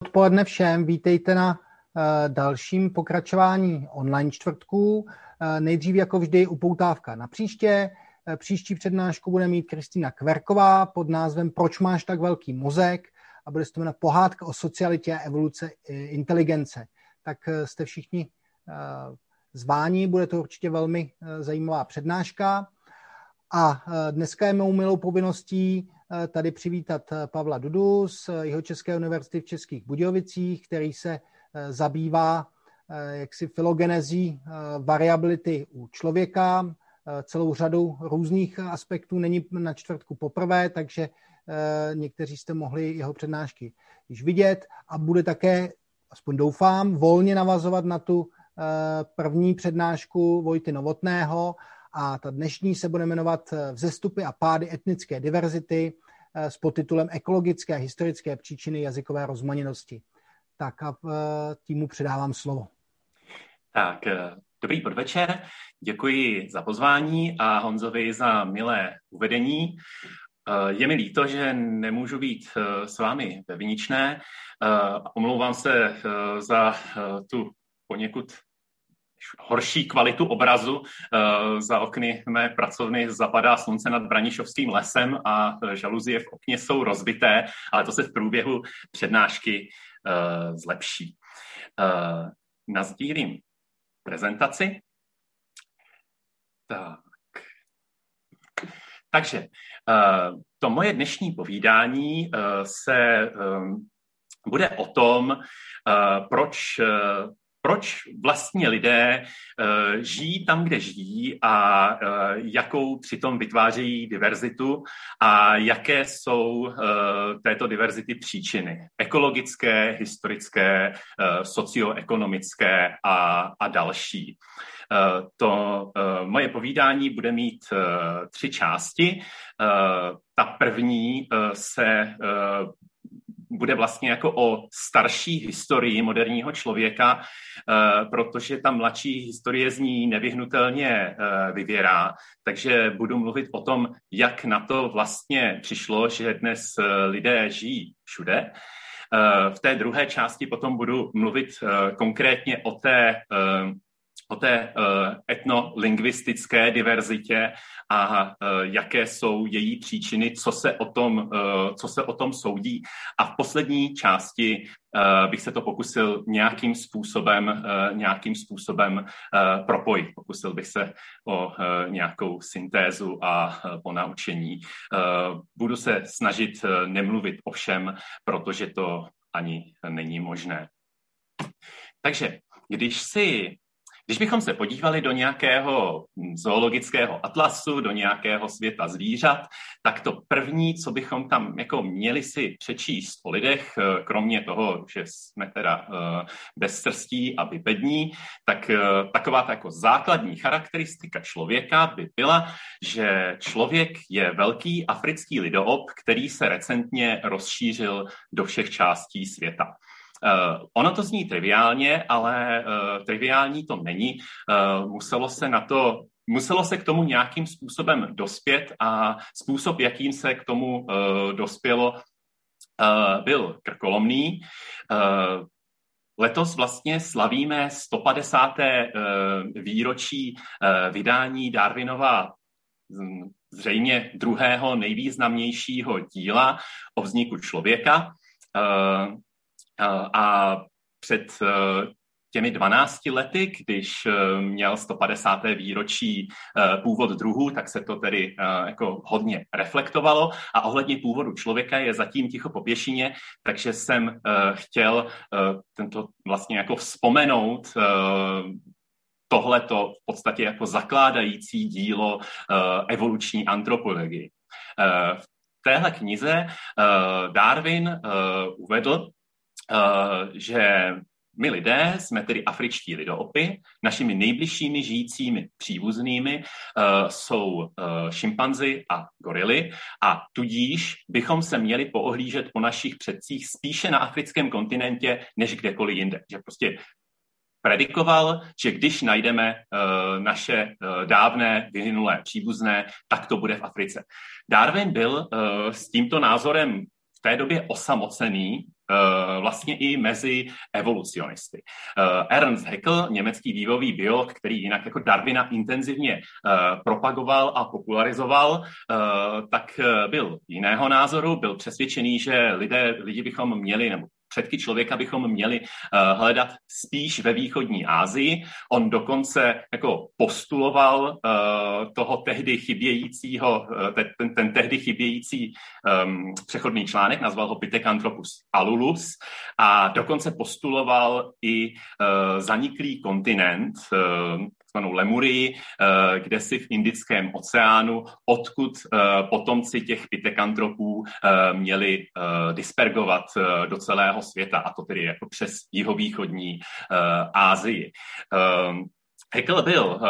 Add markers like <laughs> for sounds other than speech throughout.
odpoledne všem, vítejte na uh, dalším pokračování online čtvrtků. Uh, nejdřív jako vždy upoutávka na příště. Uh, příští přednášku bude mít Kristýna Kverková pod názvem Proč máš tak velký mozek a bude se to jmenovat pohádka o socialitě a evoluce inteligence. Tak jste všichni zváni, bude to určitě velmi zajímavá přednáška. A dneska je mou milou povinností Eh, tady přivítat eh, Pavla Dudu z jeho České univerzity v Českých Budějovicích, který se eh, zabývá jaksi filogenezí variability u člověka, celou řadu různých aspektů. Není na čtvrtku poprvé, takže někteří jste mohli jeho přednášky již vidět a bude také, aspoň doufám, volně navazovat na tu první přednášku Vojty Novotného a ta dnešní se bude jmenovat eh, Vzestupy a pády etnické diverzity eh, s podtitulem Ekologické a historické příčiny jazykové rozmanitosti. Tak a eh, týmu předávám slovo. Tak, dobrý podvečer. Děkuji za pozvání a Honzovi za milé uvedení. Je mi líto, že nemůžu být s vámi ve Viničné. Omlouvám se za tu poněkud horší kvalitu obrazu. Eh, za okny mé pracovny zapadá slunce nad Branišovským lesem a žaluzie v okně jsou rozbité, ale to se v průběhu přednášky eh, zlepší. Eh, nazdílím prezentaci. Tak. Takže to moje dnešní povídání se bude o tom, proč proč vlastně lidé uh, žijí tam, kde žijí a uh, jakou přitom vytvářejí diverzitu a jaké jsou uh, této diverzity příčiny. Ekologické, historické, uh, socioekonomické a, a další. To moje povídání bude mít tři části. Ta první se bude vlastně jako o starší historii moderního člověka, eh, protože ta mladší historie z ní nevyhnutelně eh, vyvěrá. Takže budu mluvit o tom, jak na to vlastně přišlo, že dnes eh, lidé žijí všude. V té druhé části potom budu mluvit konkrétně o té o té etnolingvistické diverzitě a jaké jsou její příčiny, co se o tom, co se o tom soudí. A v poslední části bych se to pokusil nějakým způsobem, nějakým způsobem propojit. Pokusil bych se o nějakou syntézu a ponaučení. Budu se snažit nemluvit o všem, protože to ani není možné. Takže když si když bychom se podívali do nějakého zoologického atlasu, do nějakého světa zvířat, tak to první, co bychom tam jako měli si přečíst o lidech, eh, kromě toho, že jsme teda uh, bez srstí a bipední, tak uh, taková ta jako základní charakteristika člověka by byla, že člověk je velký africký lidoop, který se recentně rozšířil do všech částí světa. Uh, ono to zní triviálně, ale uh, triviální to není. Uh, muselo se na to Muselo se k tomu nějakým způsobem dospět a způsob, jakým se k tomu uh, dospělo, uh, byl krkolomný. Uh, Letos vlastně slavíme 150. výročí vydání Darwinova zřejmě druhého nejvýznamnějšího díla o vzniku člověka. A před e, těmi 12 lety, když e, měl 150. výročí původ druhů, tak se to tedy jako hodně reflektovalo a ohledně původu člověka je zatím ticho po pěšině, takže jsem chtěl tento vlastně jako vzpomenout tohleto v podstatě jako zakládající dílo evoluční antropologii. V téhle knize Darwin uvedl, Eh, že my lidé jsme tedy afričtí lidoopy, našimi nejbližšími žijícími příbuznými uh, jsou uh, šimpanzi a gorily a tudíž bychom se měli poohlížet po našich předcích spíše na africkém kontinentě, než kdekoliv jinde. Že prostě predikoval, že když najdeme uh, naše uh, dávné vyhynulé příbuzné, tak to bude v Africe. Darwin byl uh, s tímto názorem v té době osamocený, vlastně i mezi evolucionisty. Ernst Haeckel, německý vývojový biolog, který jinak jako Darwina intenzivně propagoval a popularizoval, tak byl jiného názoru, byl přesvědčený, že lidé, lidi bychom měli, nebo předky člověka bychom měli uh, hledat spíš ve východní Asii. On dokonce jako postuloval uh, toho tehdy chybějícího, uh, ten, ten tehdy chybějící um, přechodný článek, nazval ho Pithecanthropus alulus a dokonce postuloval i zaniklý kontinent, takzvanou Lemurii, eh, kde si v Indickém oceánu, odkud eh, potomci těch pitekantropů eh, měli dispergovat do celého světa, a to tedy jako přes jihovýchodní Ázii. Heckel byl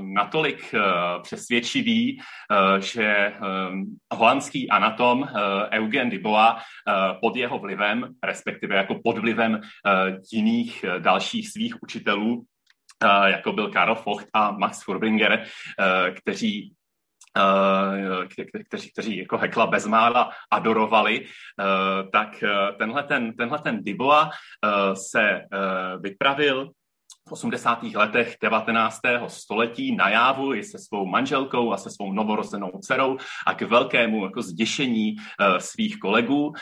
natolik přesvědčivý, že holandský anatom Eugen Dubois pod jeho vlivem, respektive jako pod vlivem jiných dalších svých učitelů, jako byl Karl Focht a Max Furbinger, kteří kteří, kteří jako Hekla bezmála adorovali, tak tenhle ten, tenhle ten Diboa se vypravil v 80. letech 19. století na jávu i se svou manželkou a se svou novorozenou dcerou a k velkému jako zděšení uh, svých kolegů,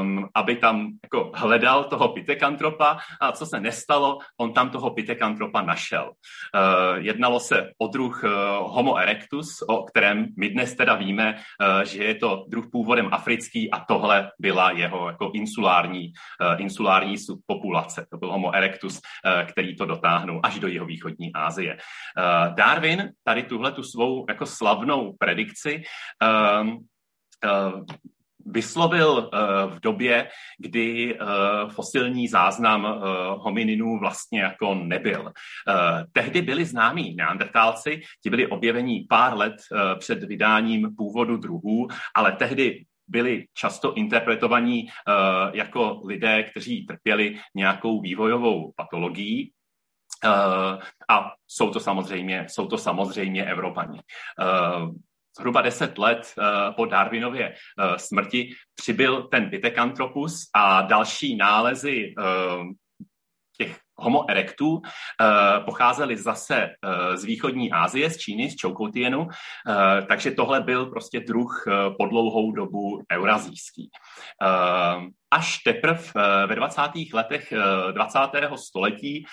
um, aby tam jako hledal toho pitekantropa a co se nestalo, on tam toho pitekantropa našel. Uh, jednalo se o druh uh, Homo erectus, o kterém my dnes teda víme, uh, že je to druh původem africký a tohle byla jeho jako insulární, uh, insulární subpopulace. To byl Homo erectus, uh, který to do dotáhnou až do jeho východní Asie. Uh, Darwin tady tuhle tu svou jako slavnou predikci uh, uh, vyslovil uh, v době, kdy fosilní záznam homininů vlastně jako nebyl. Tehdy byli známí neandertálci, ti byli objevení pár let před vydáním původu druhů, ale tehdy byli často interpretovaní uh, jako lidé, kteří trpěli nějakou vývojovou patologií. Uh, a jsou to samozřejmě, jsou to samozřejmě Evropani. Uh, zhruba deset let uh, po Darwinově smrti přibyl ten Pithecanthropus a další nálezy těch Homo erectů uh, pocházely zase uh, z východní Asie, z Číny, z Čoukoutienu, uh, takže tohle byl prostě druh uh, po dlouhou dobu eurazijský. Až teprve ve 20. letech 20. století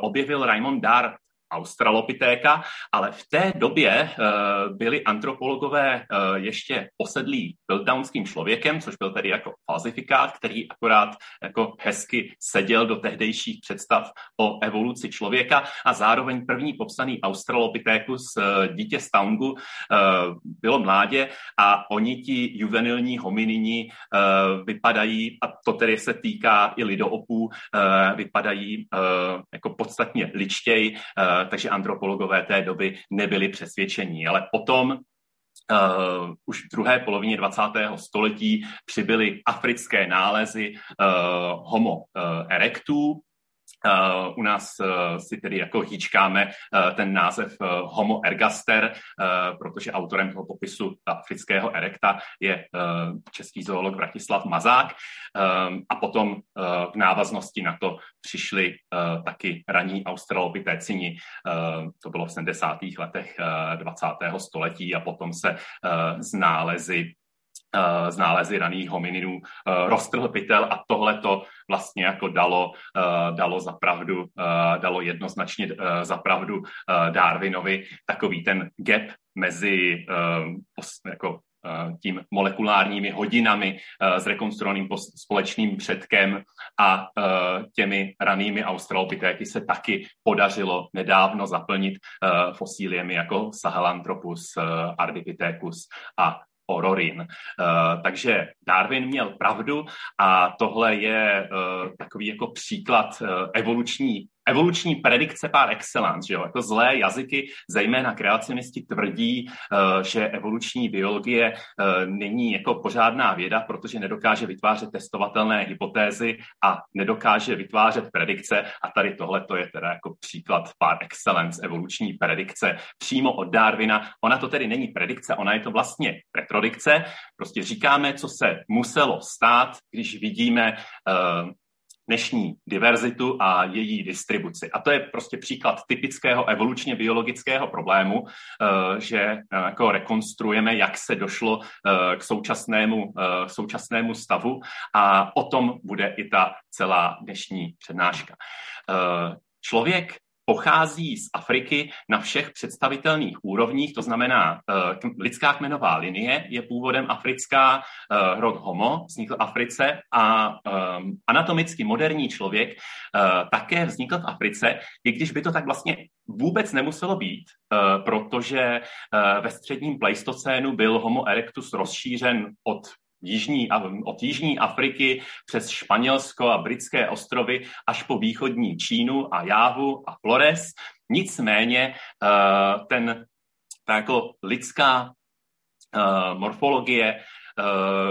objevil Raymond Dar australopitéka, ale v té době uh, byli antropologové uh, ještě posedlí piltdownským člověkem, což byl tedy jako falzifikát, který akorát jako hezky seděl do tehdejších představ o evoluci člověka a zároveň první popsaný australopithecus, uh, dítě uh, bylo mládě a oni ti juvenilní hominini vypadají, a to tedy se týká i lidoopů, vypadají jako podstatně ličtěji, takže antropologové té doby nebyli přesvědčení. Ale potom Uh, už v druhé polovině 20. století přibyly africké nálezy uh, Homo uh, Uh, u nás uh, si tedy jako hýčkáme uh, ten název Homo ergaster, protože autorem toho popisu afrického erekta je český zoolog Vratislav Mazák a potom v návaznosti na to přišli taky raní australopitécini, to bylo v 70. letech uh, 20. století a potom se z nálezy z nálezy raných homininů uh, roztrhl pytel a tohle to vlastně jako dalo, uh, dalo zapravdu, uh, dalo jednoznačně zapravdu uh, Darwinovi. Takový ten gap mezi jako tím molekulárními hodinami s rekonstruovaným společným předkem a těmi ranými australopitéky se taky podařilo nedávno zaplnit fosíliemi jako Sahelanthropus, Ardipithecus a Ororin. Uh, takže Darwin měl pravdu a tohle je uh, takový jako příklad uh, evoluční evoluční predikce par excellence, že jo? Jako zlé jazyky, zejména kreacionisti tvrdí, uh, že evoluční biologie uh, není jako pořádná věda, protože nedokáže vytvářet testovatelné hypotézy a nedokáže vytvářet predikce a tady tohle to je teda jako příklad par excellence evoluční predikce přímo od Darwina. Ona to tedy není predikce, ona je to vlastně retrodikce. Prostě říkáme, co se muselo stát, když vidíme uh, dnešní diverzitu a její distribuci. A to je prostě příklad typického evolučně biologického problému, eh, že eh, jako rekonstruujeme, jak se došlo eh, k současnému, k současnému stavu a o tom bude i ta celá dnešní přednáška. Člověk pochází z Afriky na všech představitelných úrovních, to znamená, uh, lidská kmenová linie je původem africká, uh, rod homo vznikl v Africe a um, anatomicky moderní člověk také vznikl v Africe, i když by to tak vlastně vůbec nemuselo být, protože ve středním pleistocénu byl homo erectus rozšířen od jižní, od Jižní Afriky přes Španělsko a britské ostrovy až po východní Čínu a Jávu a Flores. Nicméně eh, ten, ta jako lidská eh, morfologie eh,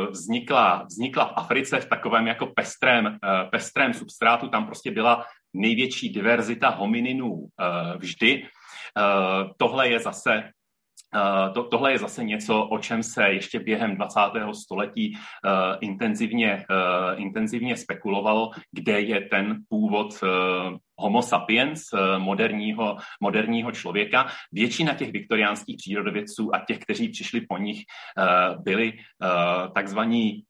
vznikla, vznikla v Africe v takovém jako pestrém, pestrém substrátu. Tam prostě byla největší diverzita homininů vždy. Tohle je zase to, tohle je zase něco, o čem se ještě během 20. století uh, intenzivně, uh, intenzivně spekulovalo, kde je ten původ Homo sapiens, moderního, moderního člověka. Většina těch viktoriánských přírodovědců a těch, kteří přišli po nich, byli takzvaní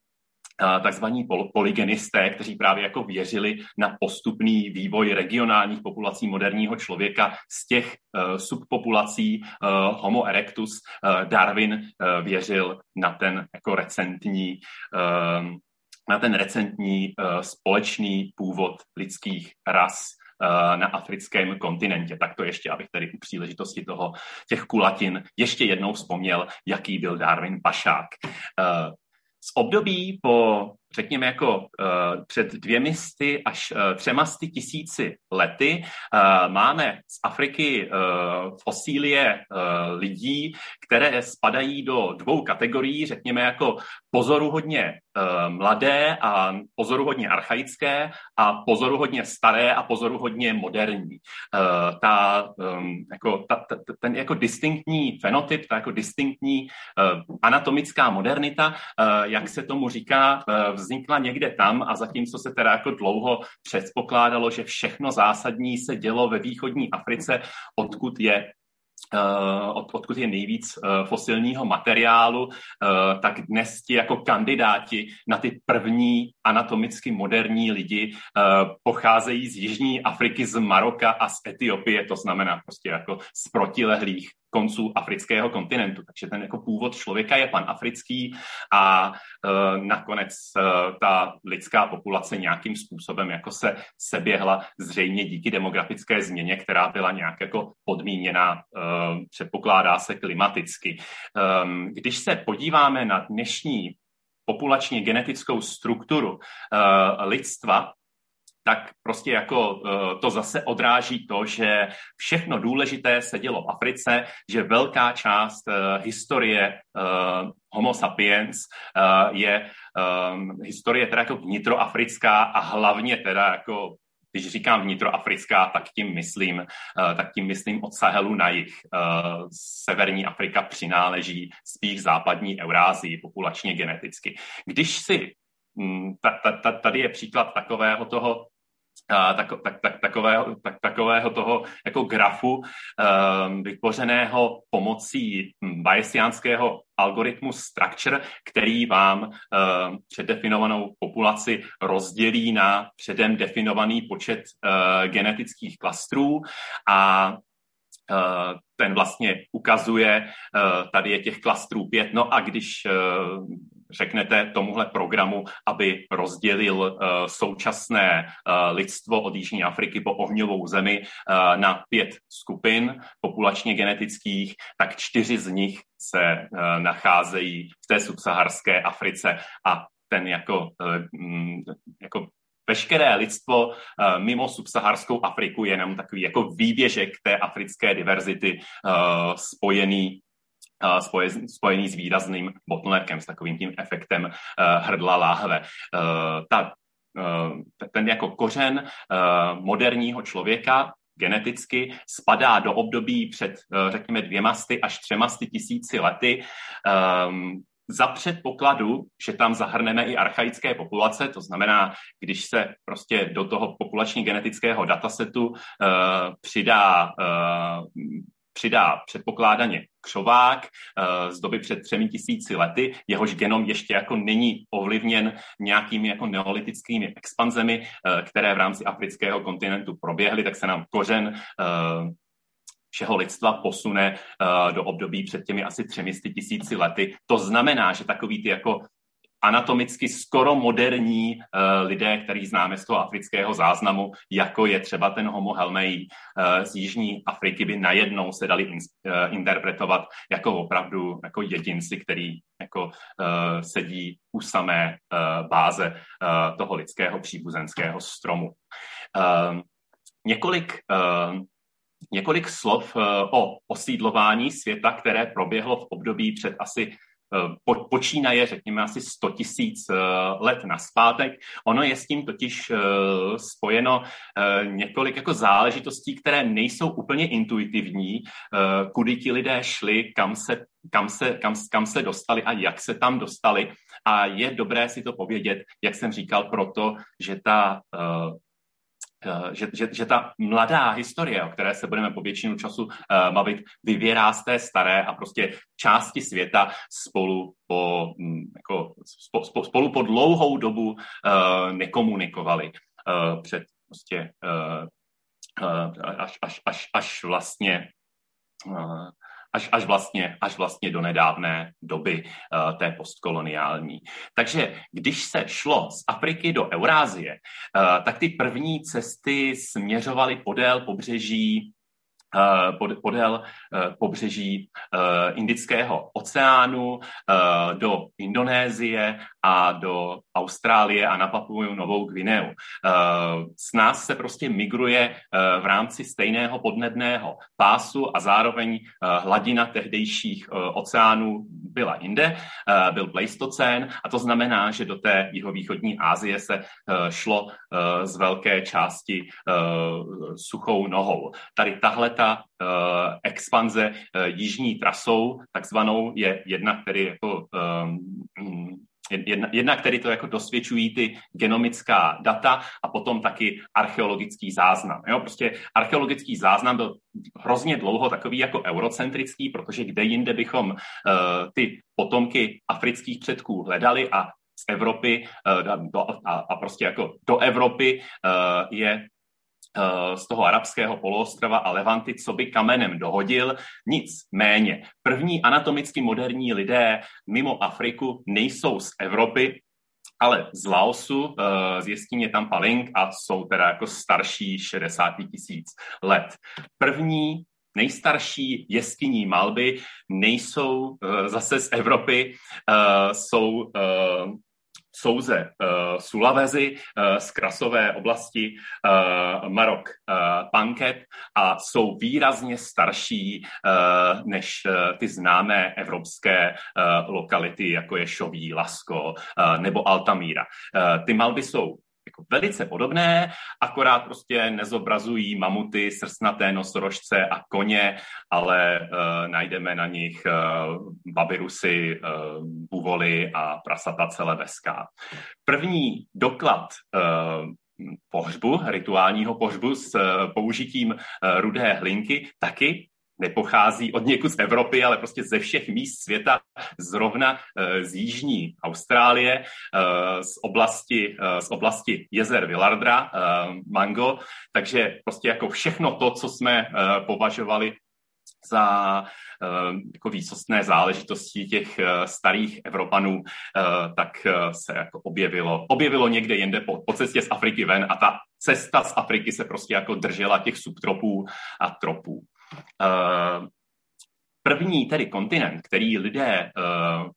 takzvaní polygenisté, kteří právě jako věřili na postupný vývoj regionálních populací moderního člověka z těch uh, subpopulací uh, Homo erectus. Uh, Darwin věřil na ten jako recentní na ten recentní společný původ lidských ras na africkém kontinentě. Tak to ještě, abych tady u příležitosti toho těch kulatin ještě jednou vzpomněl, jaký byl Darwin Pašák. Z období po řekněme jako uh, před dvěmisty až uh, třemasty tisíci lety uh, máme z Afriky uh, fosílie uh, lidí, které spadají do dvou kategorií, řekněme jako pozoruhodně uh, mladé a pozoruhodně archaické a pozoruhodně staré a pozoruhodně moderní. Uh, ta, um, jako, ta, ta, ten jako distinktní fenotyp, ta jako distinktní uh, anatomická modernita, uh, jak se tomu říká, uh, vznikla někde tam a zatímco se teda jako dlouho předpokládalo, že všechno zásadní se dělo ve východní Africe, odkud je Uh, od, odkud je nejvíc uh, fosilního materiálu, uh, tak dnes ti jako kandidáti na ty první anatomicky moderní lidi pocházejí z Jižní Afriky, z Maroka a z Etiopie, to znamená prostě jako z protilehlých konců afrického kontinentu. Takže ten jako původ člověka je panafrický a e, nakonec e, ta lidská populace nějakým způsobem jako se seběhla zřejmě díky demografické změně, která byla nějak jako podmíněna, e, předpokládá se klimaticky. E, když se podíváme na dnešní populačně genetickou strukturu uh, lidstva, tak prostě jako uh, to zase odráží to, že všechno důležité se dělo v Africe, že velká část uh, historie uh, Homo sapiens je historie teda jako vnitroafrická a hlavně teda jako když říkám vnitroafrická, tak tím myslím, tak tím myslím od Sahelu na jich. Severní Afrika přináleží spíš západní Eurázii populačně geneticky. Když si tady je příklad takového toho tak, tak, tak, takového, tak, takového toho jako grafu um, vytvořeného pomocí bayesiánského algoritmu Structure, který vám um, předdefinovanou populaci rozdělí na předem definovaný počet uh, genetických klastrů a uh, ten vlastně ukazuje, uh, tady je těch klastrů pět, no a když uh, řeknete tomuhle programu, aby rozdělil uh, současné uh, lidstvo od Jižní Afriky po ohňovou zemi uh, na pět skupin populačně genetických, tak čtyři z nich se nacházejí v té subsaharské Africe a ten jako, uh, jako veškeré lidstvo mimo subsaharskou Afriku je jenom takový jako výběžek té africké diverzity spojený spojený s výrazným bottleneckem, s takovým tím efektem hrdla láhve. Ta, ten jako kořen moderního člověka geneticky spadá do období před, řekněme, dvěmasty až třemasty tisíci lety za předpokladu, že tam zahrneme i archaické populace, to znamená, když se prostě do toho populační genetického datasetu uh, přidá uh, přidá předpokládaně křovák uh, z doby před třemi tisíci lety, jehož genom ještě jako není ovlivněn nějakými jako neolitickými expanzemi, uh, které v rámci afrického kontinentu proběhly, tak se nám kořen uh, všeho lidstva posune do období před těmi asi třemi tisíci lety. To znamená, že takový ty jako anatomicky skoro moderní uh, lidé, který známe z toho afrického záznamu, jako je třeba ten Homo helmei uh, z Jižní Afriky, by najednou se dali in, uh, interpretovat jako opravdu jako jedinci, který jako sedí u samé báze toho lidského příbuzenského stromu. Několik Několik slov eh, o osídlování světa, které proběhlo v období před asi eh, počínaje, řekněme, asi 100 tisíc eh, let naspátek. Ono je s tím totiž spojeno několik jako záležitostí, které nejsou úplně intuitivní, kudy ti lidé šli, kam se, kam, se, kam, kam se dostali a jak se tam dostali. A je dobré si to povědět, jak jsem říkal, proto, že ta Eh, že, že, že ta mladá historie, o které se budeme po většinu času uh, bavit, vyvěrá z té staré a prostě části světa spolu po, um, jako, spo, spolu po dlouhou dobu uh, nekomunikovali uh, před prostě uh, uh, až, až, až, až vlastně uh, až, až, vlastně, až vlastně do nedávné doby uh, té postkoloniální. Takže když se šlo z Afriky do Eurázie, uh, tak ty první cesty směřovaly podél pobřeží podél eh, pobřeží eh, Indického oceánu do Indonésie a do Austrálie a na Papuju Novou Gvineu. S nás se prostě migruje v rámci stejného podnebného pásu a zároveň hladina tehdejších oceánů byla jinde, byl Pleistocén a to znamená, že do té jihovýchodní Asie se šlo z velké části suchou nohou. Tady tahle ta uh, expanze uh, jižní trasou, takzvanou, je jedna, který jako um, Jedna, který to jako dosvědčují ty genomická data a potom taky archeologický záznam. Jo? Prostě archeologický záznam byl hrozně dlouho takový jako eurocentrický, protože kde jinde bychom uh, ty potomky afrických předků hledali a z Evropy uh, do, a, a prostě jako do Evropy uh, je Eh, z toho arabského poloostrova a Levanty, co by kamenem dohodil. Nic méně. První anatomicky moderní lidé mimo Afriku nejsou z Evropy, ale z Laosu, eh, z jeskyně Tampaling a jsou teda jako starší 60 tisíc let. První nejstarší jeskyní malby nejsou uh, zase z Evropy, jsou souze uh, Sulawesi uh, z krasové oblasti uh, Marok uh, Panket a jsou výrazně starší uh, než uh, ty známé evropské uh, lokality, jako je Šoví, Lasko uh, nebo Altamíra. Uh, ty malby jsou jako velice podobné, akorát prostě nezobrazují mamuty, srsnaté nosorožce a koně, ale uh, najdeme na nich uh, babirusy, uh, buvoly a prasata celebeská. První doklad uh, pohřbu, rituálního pohřbu s použitím rudé hlinky taky nepochází od někud z Evropy, ale prostě ze všech míst světa, zrovna eh, z jižní Austrálie, eh, z oblasti, eh, z oblasti jezer Villardra, Mango, takže prostě jako všechno to, co jsme považovali za jako výsostné záležitosti těch starých Evropanů, tak se jako objevilo, objevilo někde jinde po, po cestě z Afriky ven a ta cesta z Afriky se prostě jako držela těch subtropů a tropů. Eh, první tedy kontinent, který lidé eh,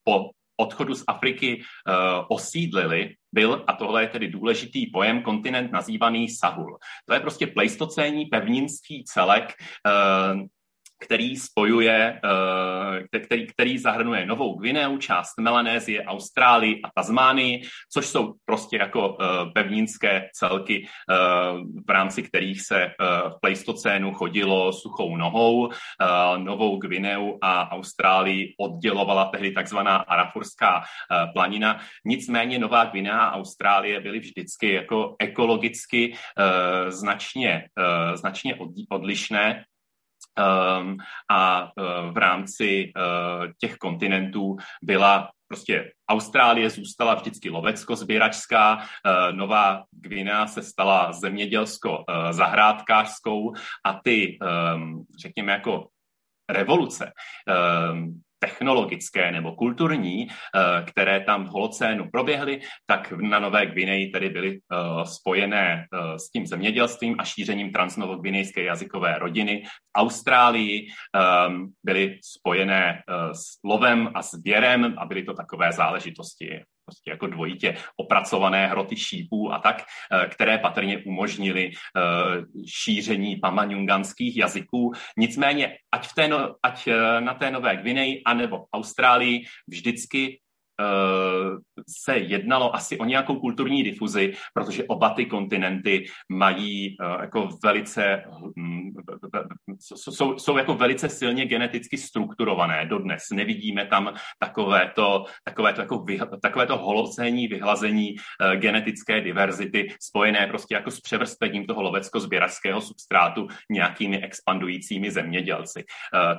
po odchodu z Afriky uh, osídlili, byl, a tohle je tedy důležitý pojem, kontinent nazývaný Sahul. To je prostě pleistocénní pevninský celek, který spojuje, eh, který, který zahrnuje Novou Gvineu, část Melanézie, Austrálii a Tasmánii, což jsou prostě jako eh, pevninské celky, eh, v rámci kterých se v Pleistocénu chodilo suchou nohou. Novou Gvineu a Austrálii oddělovala tehdy takzvaná Arafurská planina. Nicméně Nová Gvinea a Austrálie byly vždycky jako ekologicky značně, značně odlišné a uh, v rámci uh, těch kontinentů byla prostě Austrálie zůstala vždycky lovecko-sběračská, uh, Nová Gvinea se stala zemědělsko-zahrádkářskou a ty, um, řekněme, jako revoluce, um, technologické nebo kulturní, eh, které tam v holocénu proběhly, tak na Nové Gvineji tedy byly eh, spojené eh, s tím zemědělstvím a šířením transnovogvinejské jazykové rodiny. V Austrálii ehm, byly spojené s lovem a sběrem a byly to takové záležitosti prostě jako dvojitě opracované hroty šípů a tak, eh, které patrně umožnily eh, šíření pamaniunganských jazyků. Nicméně, ať, v té no, ať eh, na té Nové Gvineji anebo v Austrálii vždycky se jednalo asi o nějakou kulturní difuzi, protože oba ty kontinenty mají eh, jako velice, hm, jsou, jsou jako velice silně geneticky strukturované dodnes. Nevidíme tam takovéto, takovéto, jako vy, takovéto holocénní vyhlazení eh, genetické diverzity spojené prostě jako s převrstvením toho lovecko-sběračského substrátu nějakými expandujícími zemědělci.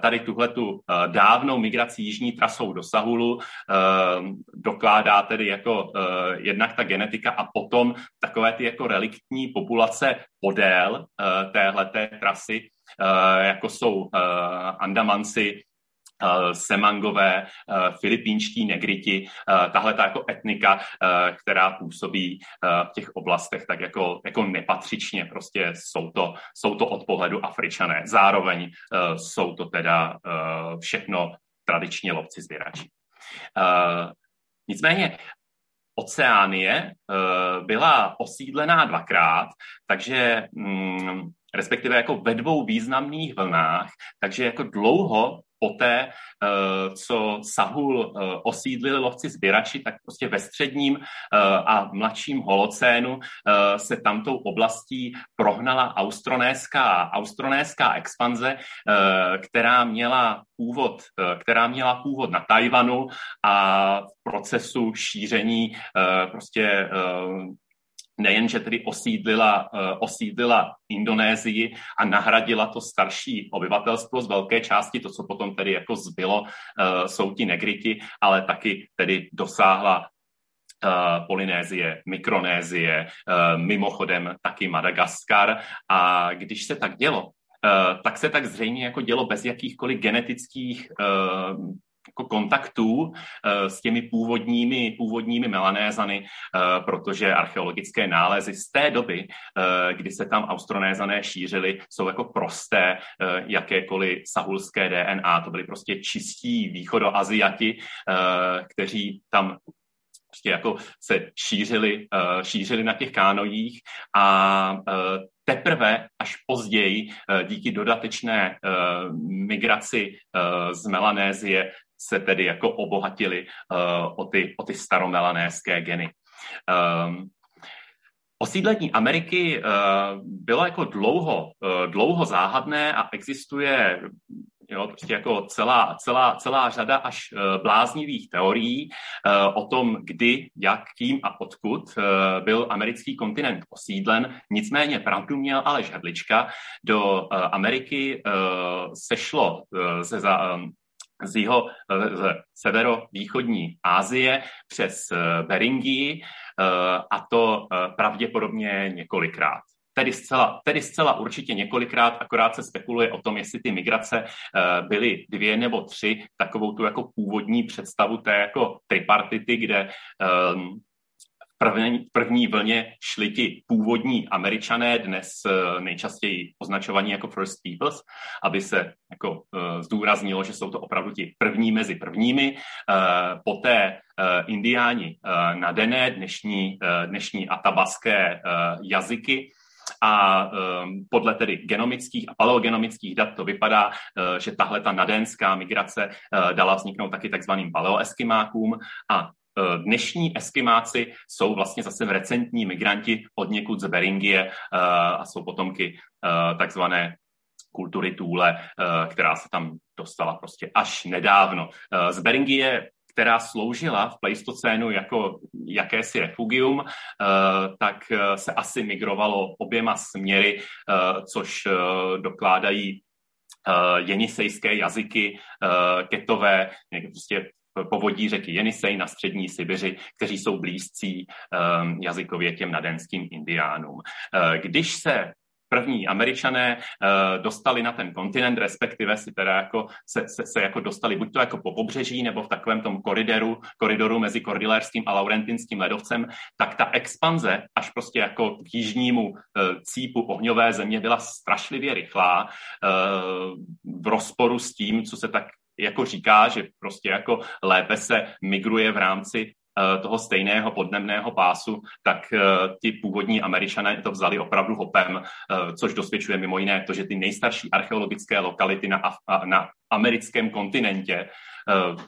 Tady tuhle tu dávnou migrací jižní trasou do Sahulu dokládá tedy jako uh, jednak ta genetika a potom takové ty jako reliktní populace podél uh, téhleté trasy, uh, jako jsou uh, Andamanci, Semangové, filipínští negriti, tahle ta jako etnika, která působí v těch oblastech tak jako, jako nepatřičně, prostě jsou to, jsou to od pohledu Afričané. Zároveň jsou to teda všechno tradičně lovci zvěrači. Nicméně Oceánie uh, byla osídlená dvakrát, takže mm, respektive jako ve dvou významných vlnách, takže jako dlouho poté, eh, co Sahul eh, osídlili lovci sběrači, tak prostě ve středním a mladším holocénu se tamtou oblastí prohnala austronéská, austronéská expanze, která měla původ, která měla původ na Tajvanu a v procesu šíření prostě nejen, že tedy osídlila, uh, osídlila Indonésii a nahradila to starší obyvatelstvo z velké části, to, co potom tedy jako zbylo, uh, jsou ti negriti, ale taky tedy dosáhla uh, Polynézie, Mikronézie, mimochodem taky Madagaskar. A když se tak dělo, tak se tak zřejmě jako dělo bez jakýchkoliv genetických jako kontaktů uh, s těmi původními, původními melanézany, uh, protože archeologické nálezy z té doby, uh, kdy se tam austronézané šířily, jsou jako prosté jakékoliv sahulské DNA. To byly prostě čistí východoaziati, kteří tam prostě jako se šířili, šířili na těch kánojích a teprve až později díky dodatečné migraci z Melanézie se tedy jako obohatili uh, o, ty, o ty staromelanéské geny. Um, Osídlení Ameriky uh, bylo jako dlouho, uh, dlouho záhadné a existuje jo, prostě jako celá, celá, celá řada až uh, bláznivých teorií o tom, kdy, jak, kým a odkud byl americký kontinent osídlen. Nicméně pravdu měl Aleš Hrdlička. Do Ameriky sešlo ze za, um, z jeho z severovýchodní Asie přes eh, Beringii eh, a to eh, pravděpodobně několikrát. Tedy zcela, tedy zcela určitě několikrát, akorát se spekuluje o tom, jestli ty migrace byly dvě nebo tři, takovou tu jako původní představu té jako tripartity, kde první, první vlně šli ti původní američané, dnes nejčastěji označovaní jako First Peoples, aby se jako zdůraznilo, že jsou to opravdu ti první mezi prvními. Poté indiáni na dené, dnešní, dnešní atabaské jazyky, a um, podle tedy genomických a paleogenomických dat to vypadá, že tahle ta nadénská migrace dala vzniknout taky takzvaným paleoeskimákům a Dnešní eskimáci jsou vlastně zase recentní migranti od někud z Beringie uh, a jsou potomky uh, takzvané kultury Tůle, která se tam dostala prostě až nedávno. Z Beringie která sloužila v Pleistocénu jako jakési refugium, eh, tak eh, se asi migrovalo oběma směry, eh, což dokládají jenisejské jazyky, ketové, prostě povodí řeky Jenisej na střední Sibiři, kteří jsou blízcí jazykově těm nadenským indiánům. Když se první američané uh, dostali na ten kontinent, respektive si teda jako se, se, se jako dostali buď to jako po pobřeží nebo v takovém tom koridoru, koridoru mezi Kordilérským a Laurentinským ledovcem, tak ta expanze až prostě jako k jižnímu cípu ohňové země byla strašlivě rychlá v rozporu s tím, co se tak jako říká, že prostě jako lépe se migruje v rámci Eh, toho stejného podnemného pásu, tak eh, ti původní američané to vzali opravdu hopem, eh, což dosvědčuje mimo jiné to, že ty nejstarší archeologické lokality na, na americkém kontinentě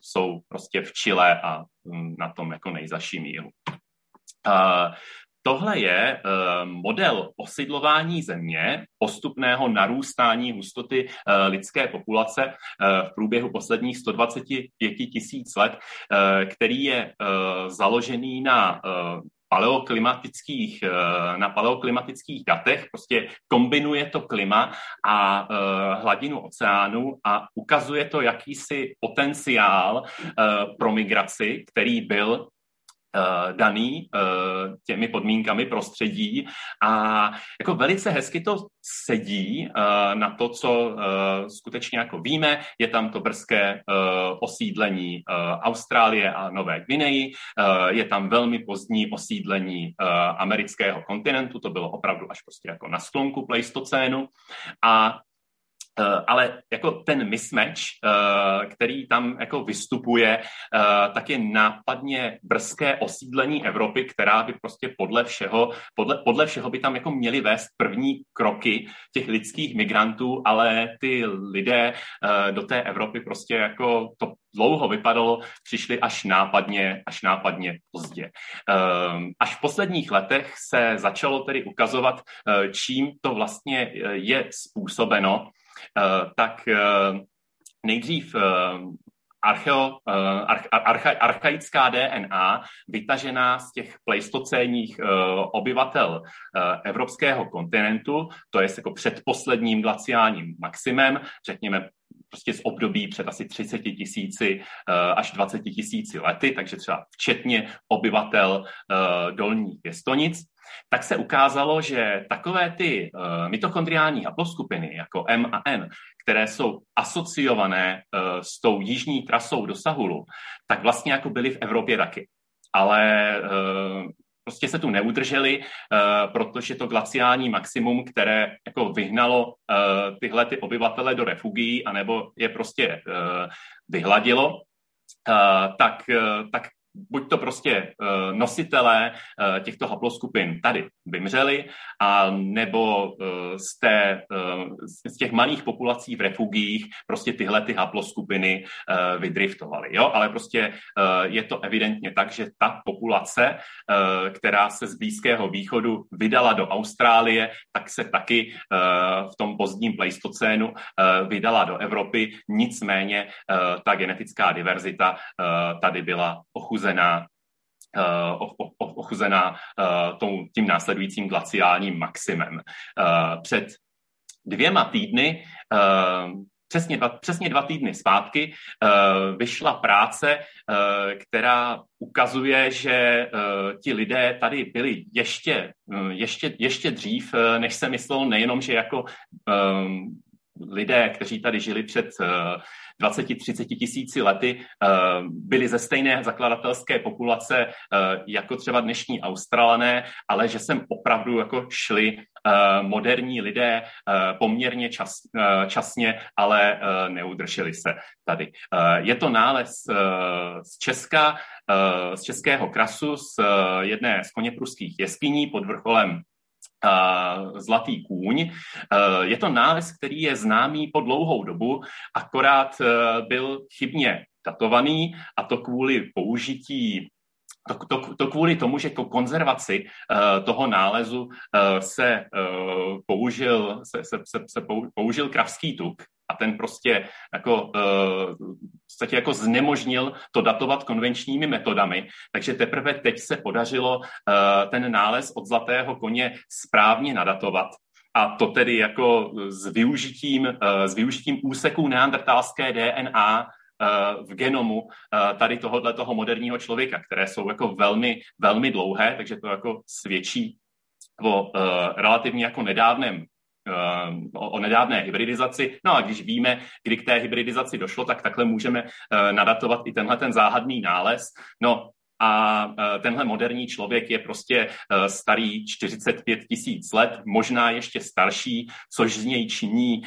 jsou prostě v Chile a hm, na tom jako nejzaší míru. Tohle je uh, model osidlování země, postupného narůstání hustoty uh, lidské populace uh, v průběhu posledních 125 tisíc let, který je založený na paleoklimatických, na paleoklimatických datech, prostě kombinuje to klima a hladinu oceánu a ukazuje to jakýsi potenciál pro migraci, který byl Eh, daný eh, těmi podmínkami prostředí. A jako velice hezky to sedí eh, na to, co skutečně jako víme. Je tam to brzké osídlení Austrálie a Nové Gvineji, je tam velmi pozdní osídlení amerického kontinentu, to bylo opravdu až prostě jako na sklonku Pleistocénu a ale jako ten mismatch, uh, který tam jako vystupuje, uh, tak je nápadně brzké osídlení Evropy, která by prostě podle všeho, podle, podle všeho by tam jako měly vést první kroky těch lidských migrantů, ale ty lidé do té Evropy prostě jako to dlouho vypadalo, přišli až nápadně, až nápadně pozdě. Až v posledních letech se začalo tedy ukazovat, čím to vlastně je způsobeno, Eh, tak eh, nejdřív eh, archeo, arch, archa, archaická DNA vytažená z těch pleistocénních obyvatel evropského kontinentu, to je jako předposledním glaciálním maximem, řekněme prostě z období před asi 30 tisíci až 20 tisíci lety, takže třeba včetně obyvatel dolních pěstonic tak se ukázalo, že takové ty uh, mitochondriální haploskupiny jako M a N, které jsou asociované s tou jižní trasou do Sahulu, tak vlastně jako byly v Evropě taky. Ale prostě se tu neudrželi, uh, protože to glaciální maximum, které jako vyhnalo uh, tyhle ty obyvatele do refugií, anebo je prostě uh, vyhladilo, tak, tak buď to prostě uh, nositelé uh, těchto haploskupin tady vymřeli, a nebo uh, z, té, z těch malých populací v refugiích prostě tyhle ty haploskupiny vydriftovaly. Jo? Ale prostě je to evidentně tak, že ta populace, která se z Blízkého východu vydala do Austrálie, tak se taky v tom pozdním pleistocénu vydala do Evropy. Nicméně ta genetická diverzita tady byla ochuzená ochuzená uh, ochuzená uh, tím následujícím glaciálním maximem. Uh, před dvěma týdny přesně dva, přesně dva týdny zpátky vyšla práce, která ukazuje, že ti lidé tady byli ještě, ještě, ještě dřív, než se myslel nejenom, že jako lidé, kteří tady žili před 20-30 tisíci lety, byli ze stejné zakladatelské populace jako třeba dnešní Australané, ale že sem opravdu jako šli moderní lidé poměrně čas, časně, ale neudrželi se tady. Je to nález z Česka, z českého krasu, z jedné z koněpruských jeskyní pod vrcholem Zlatý kůň. Je to nález, který je známý po dlouhou dobu, akorát byl chybně datovaný a to kvůli použití to, to, to kvůli tomu, že k konzervaci uh, toho nálezu uh, se uh, použil se, se, se, se použil kravský tuk a ten prostě jako, uh, v jako znemožnil to datovat konvenčními metodami, takže teprve teď se podařilo uh, ten nález od zlatého koně správně nadatovat. A to tedy jako s využitím, uh, s využitím úseků neandertalské DNA v genomu tady tohohle toho moderního člověka, které jsou jako velmi, velmi dlouhé, takže to jako svědčí o relativně jako nedávném o, o nedávné hybridizaci. No a když víme, kdy k té hybridizaci došlo, tak takhle můžeme nadatovat i tenhle ten záhadný nález. No a tenhle moderní člověk je prostě starý 45 tisíc let, možná ještě starší, což z něj činí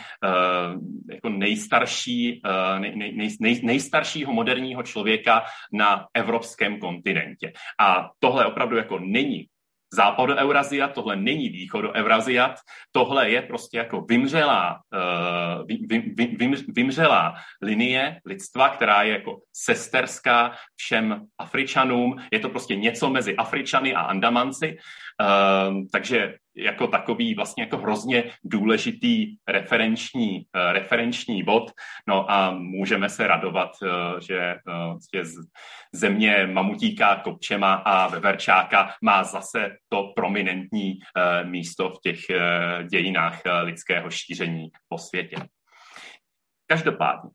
jako nejstarší, nej, nej, nej, nejstaršího moderního člověka na evropském kontinentě. A tohle opravdu jako není západoeurazia, tohle není východoeurazia, tohle je prostě jako vymřelá, uh, vym, vym, vym, vymřelá linie lidstva, která je jako sesterská všem Afričanům. Je to prostě něco mezi Afričany a Andamanci, uh, takže jako takový vlastně jako hrozně důležitý referenční, uh, referenční bod. No a můžeme se radovat, uh, že uh, z země Mamutíka, Kopčema a Veverčáka má zase to prominentní místo v těch dějinách lidského šíření po světě. Každopádně,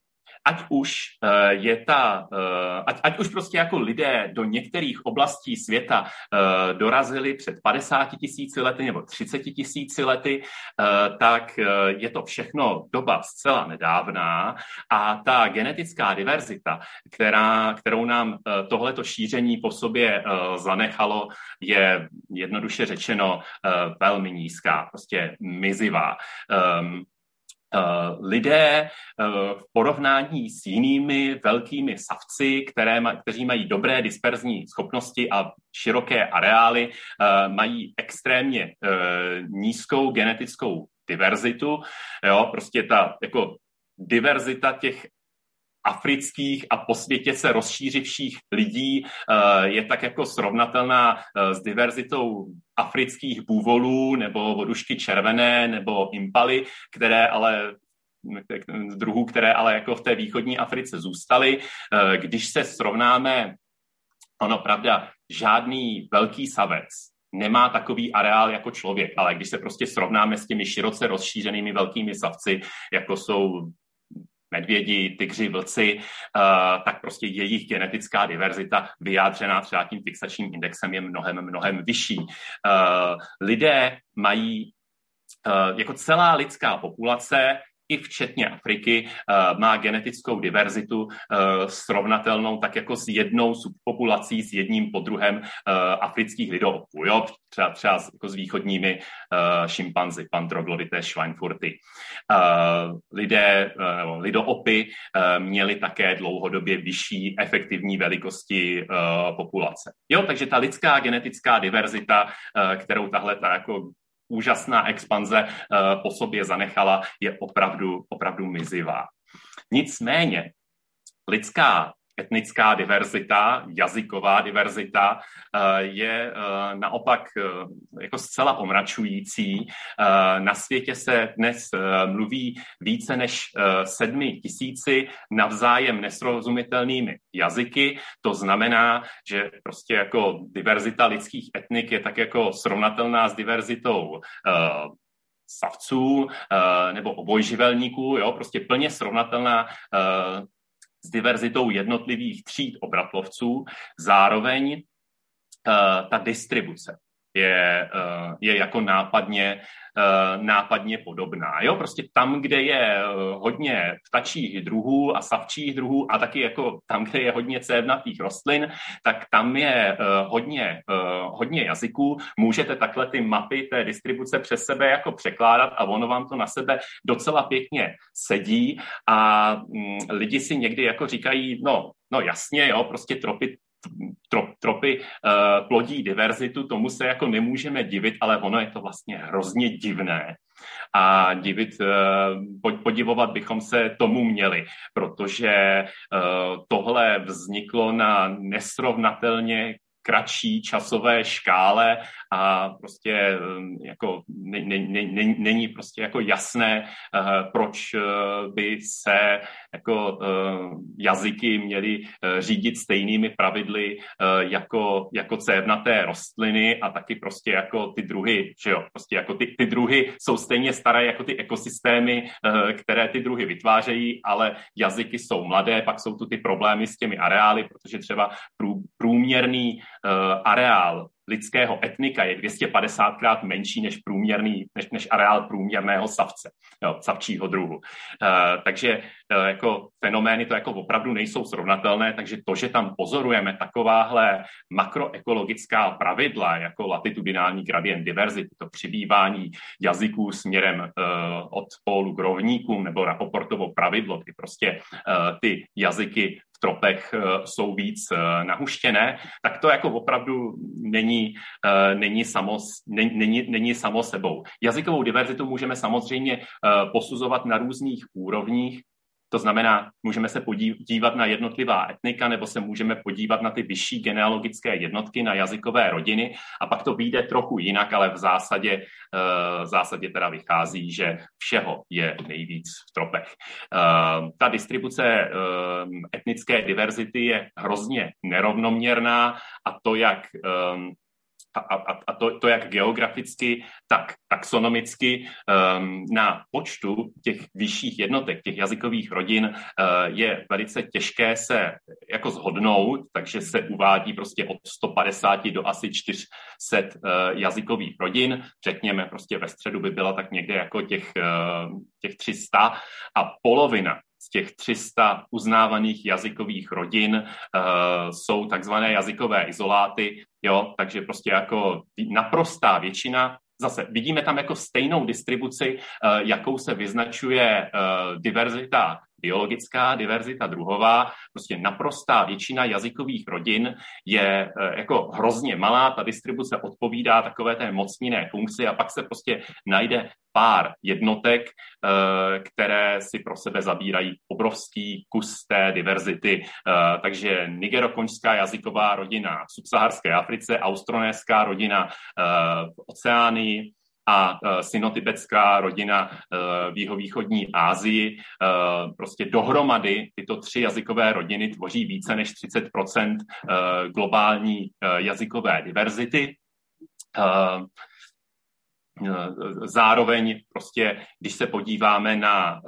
ať už uh, je ta, uh, ať, ať už prostě jako lidé do některých oblastí světa uh, dorazili před 50 tisíci lety nebo 30 tisíci lety, tak je to všechno doba zcela nedávná a ta genetická diverzita, která, kterou nám tohleto šíření po sobě zanechalo, je jednoduše řečeno velmi nízká, prostě mizivá. Eh, lidé eh, v porovnání s jinými velkými savci, které, kteří mají dobré disperzní schopnosti a široké areály, eh, mají extrémně nízkou genetickou diverzitu. Jo, prostě ta jako diverzita těch afrických a po světě se rozšířivších lidí eh, je tak jako srovnatelná eh, s diverzitou afrických bůvolů nebo vodušky červené nebo impaly, které ale druhů, které ale jako v té východní Africe zůstaly. Eh, když se srovnáme, ono pravda, žádný velký savec nemá takový areál jako člověk, ale když se prostě srovnáme s těmi široce rozšířenými velkými savci, jako jsou medvědi, tygři, vlci, uh, tak prostě jejich genetická diverzita vyjádřená třeba tím fixačním indexem je mnohem, mnohem vyšší. Uh, lidé mají uh, jako celá lidská populace i včetně Afriky, eh, má genetickou diverzitu eh, srovnatelnou tak jako s jednou subpopulací, s jedním podruhem eh, afrických lidoopů, jo? Třeba, třeba jako s východními šimpanzi, pantroglodité švajnfurty. Lidé, lidoopy měli také dlouhodobě vyšší efektivní velikosti populace. Jo, takže ta lidská genetická diverzita, kterou tahle ta jako úžasná expanze eh, po sobě zanechala, je opravdu, opravdu mizivá. Nicméně lidská etnická diverzita, jazyková diverzita eh, je eh, naopak eh, jako zcela omračující. Na světě se dnes mluví více než sedmi tisíci navzájem nesrozumitelnými jazyky. To znamená, že prostě jako diverzita lidských etnik je tak jako srovnatelná s diverzitou savců nebo obojživelníků, jo, prostě plně srovnatelná s diverzitou jednotlivých tříd obratlovců, zároveň uh, ta distribuce je, uh, je jako nápadně, uh, nápadně podobná. Jo, prostě tam, kde je uh, hodně ptačích druhů a savčích druhů a taky jako tam, kde je hodně cévnatých rostlin, tak tam je hodně, hodně jazyků. Můžete takhle ty mapy té distribuce přes sebe jako překládat a ono vám to na sebe docela pěkně sedí a um, lidi si někdy jako říkají, no, no jasně, jo, prostě tropy trop, tropy uh, plodí diverzitu, tomu se jako nemůžeme divit, ale ono je to vlastně hrozně divné. A divit, uh, podivovat bychom se tomu měli, protože uh, tohle vzniklo na nesrovnatelně kratší časové škále a prostě um, jako ne, ne, ne, není prostě jako jasné, uh, proč uh, by se jako uh, jazyky měly řídit stejnými pravidly jako, jako cévnaté rostliny a taky prostě jako ty druhy, že jo, prostě jako ty, ty druhy jsou stejně staré jako ty ekosystémy, které ty druhy vytvářejí, ale jazyky jsou mladé, pak jsou tu ty problémy s těmi areály, protože třeba průměrný areál lidského etnika je 250 krát menší než průměrný, než, než areál průměrného savce, jo, savčího druhu. Uh, takže uh, jako fenomény to jako opravdu nejsou srovnatelné, takže to, že tam pozorujeme takováhle makroekologická pravidla, jako latitudinální gradient diverzity, to přibývání jazyků směrem uh, od pólu k rovníkům nebo Rapoportovo pravidlo, kdy prostě uh, ty jazyky tropech eh, jsou víc eh, nahuštěné, tak to jako opravdu není, eh, není, samo, není, není samo sebou. Jazykovou diverzitu můžeme samozřejmě posuzovat na různých úrovních, to znamená, můžeme se podívat na jednotlivá etnika nebo se můžeme podívat na ty vyšší genealogické jednotky, na jazykové rodiny a pak to vyjde trochu jinak, ale v zásadě, eh, v zásadě teda vychází, že všeho je nejvíc v tropech. Eh, ta distribuce eh, etnické diverzity je hrozně nerovnoměrná a to, jak a, a, a to, to jak geograficky, tak taxonomicky um, na počtu těch vyšších jednotek, těch jazykových rodin uh, je velice těžké se jako zhodnout, takže se uvádí prostě od 150 do asi 400 uh, jazykových rodin. Řekněme, prostě ve středu by byla tak někde jako těch, uh, těch 300 a polovina z těch 300 uznávaných jazykových rodin uh, jsou takzvané jazykové izoláty, jo, takže prostě jako naprostá většina Zase vidíme tam jako stejnou distribuci, uh, jakou se vyznačuje uh, diverzita biologická diverzita druhová, prostě naprostá většina jazykových rodin je eh, jako hrozně malá, ta distribuce odpovídá takové té mocniné funkci a pak se prostě najde pár jednotek, eh, které si pro sebe zabírají obrovský kus té diverzity. Eh, takže nigerokončská jazyková rodina v subsaharské Africe, austronéská rodina v Oceánii, a uh, synotibetská rodina uh, v jihovýchodní Ázii. Uh, prostě dohromady tyto tři jazykové rodiny tvoří více než 30 uh, globální jazykové diverzity. Zároveň prostě, když se podíváme na,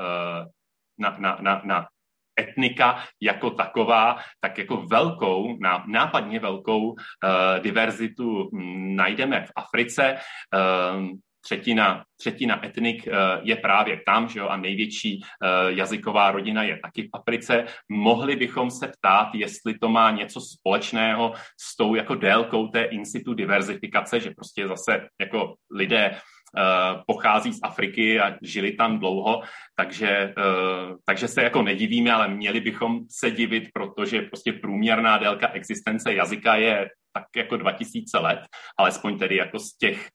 na, na, na, na etnika jako taková, tak jako velkou, nápadně velkou uh, diverzitu najdeme v Africe. Uh, třetina, třetina etnik uh, je právě tam, že jo, a největší jazyková rodina je taky v Africe. Mohli bychom se ptát, jestli to má něco společného s tou jako délkou té institu diverzifikace, že prostě zase jako lidé pochází z Afriky a žili tam dlouho, takže, uh, takže se jako nedivíme, ale měli bychom se divit, protože prostě průměrná délka existence jazyka je tak jako 2000 let, alespoň tedy jako z těch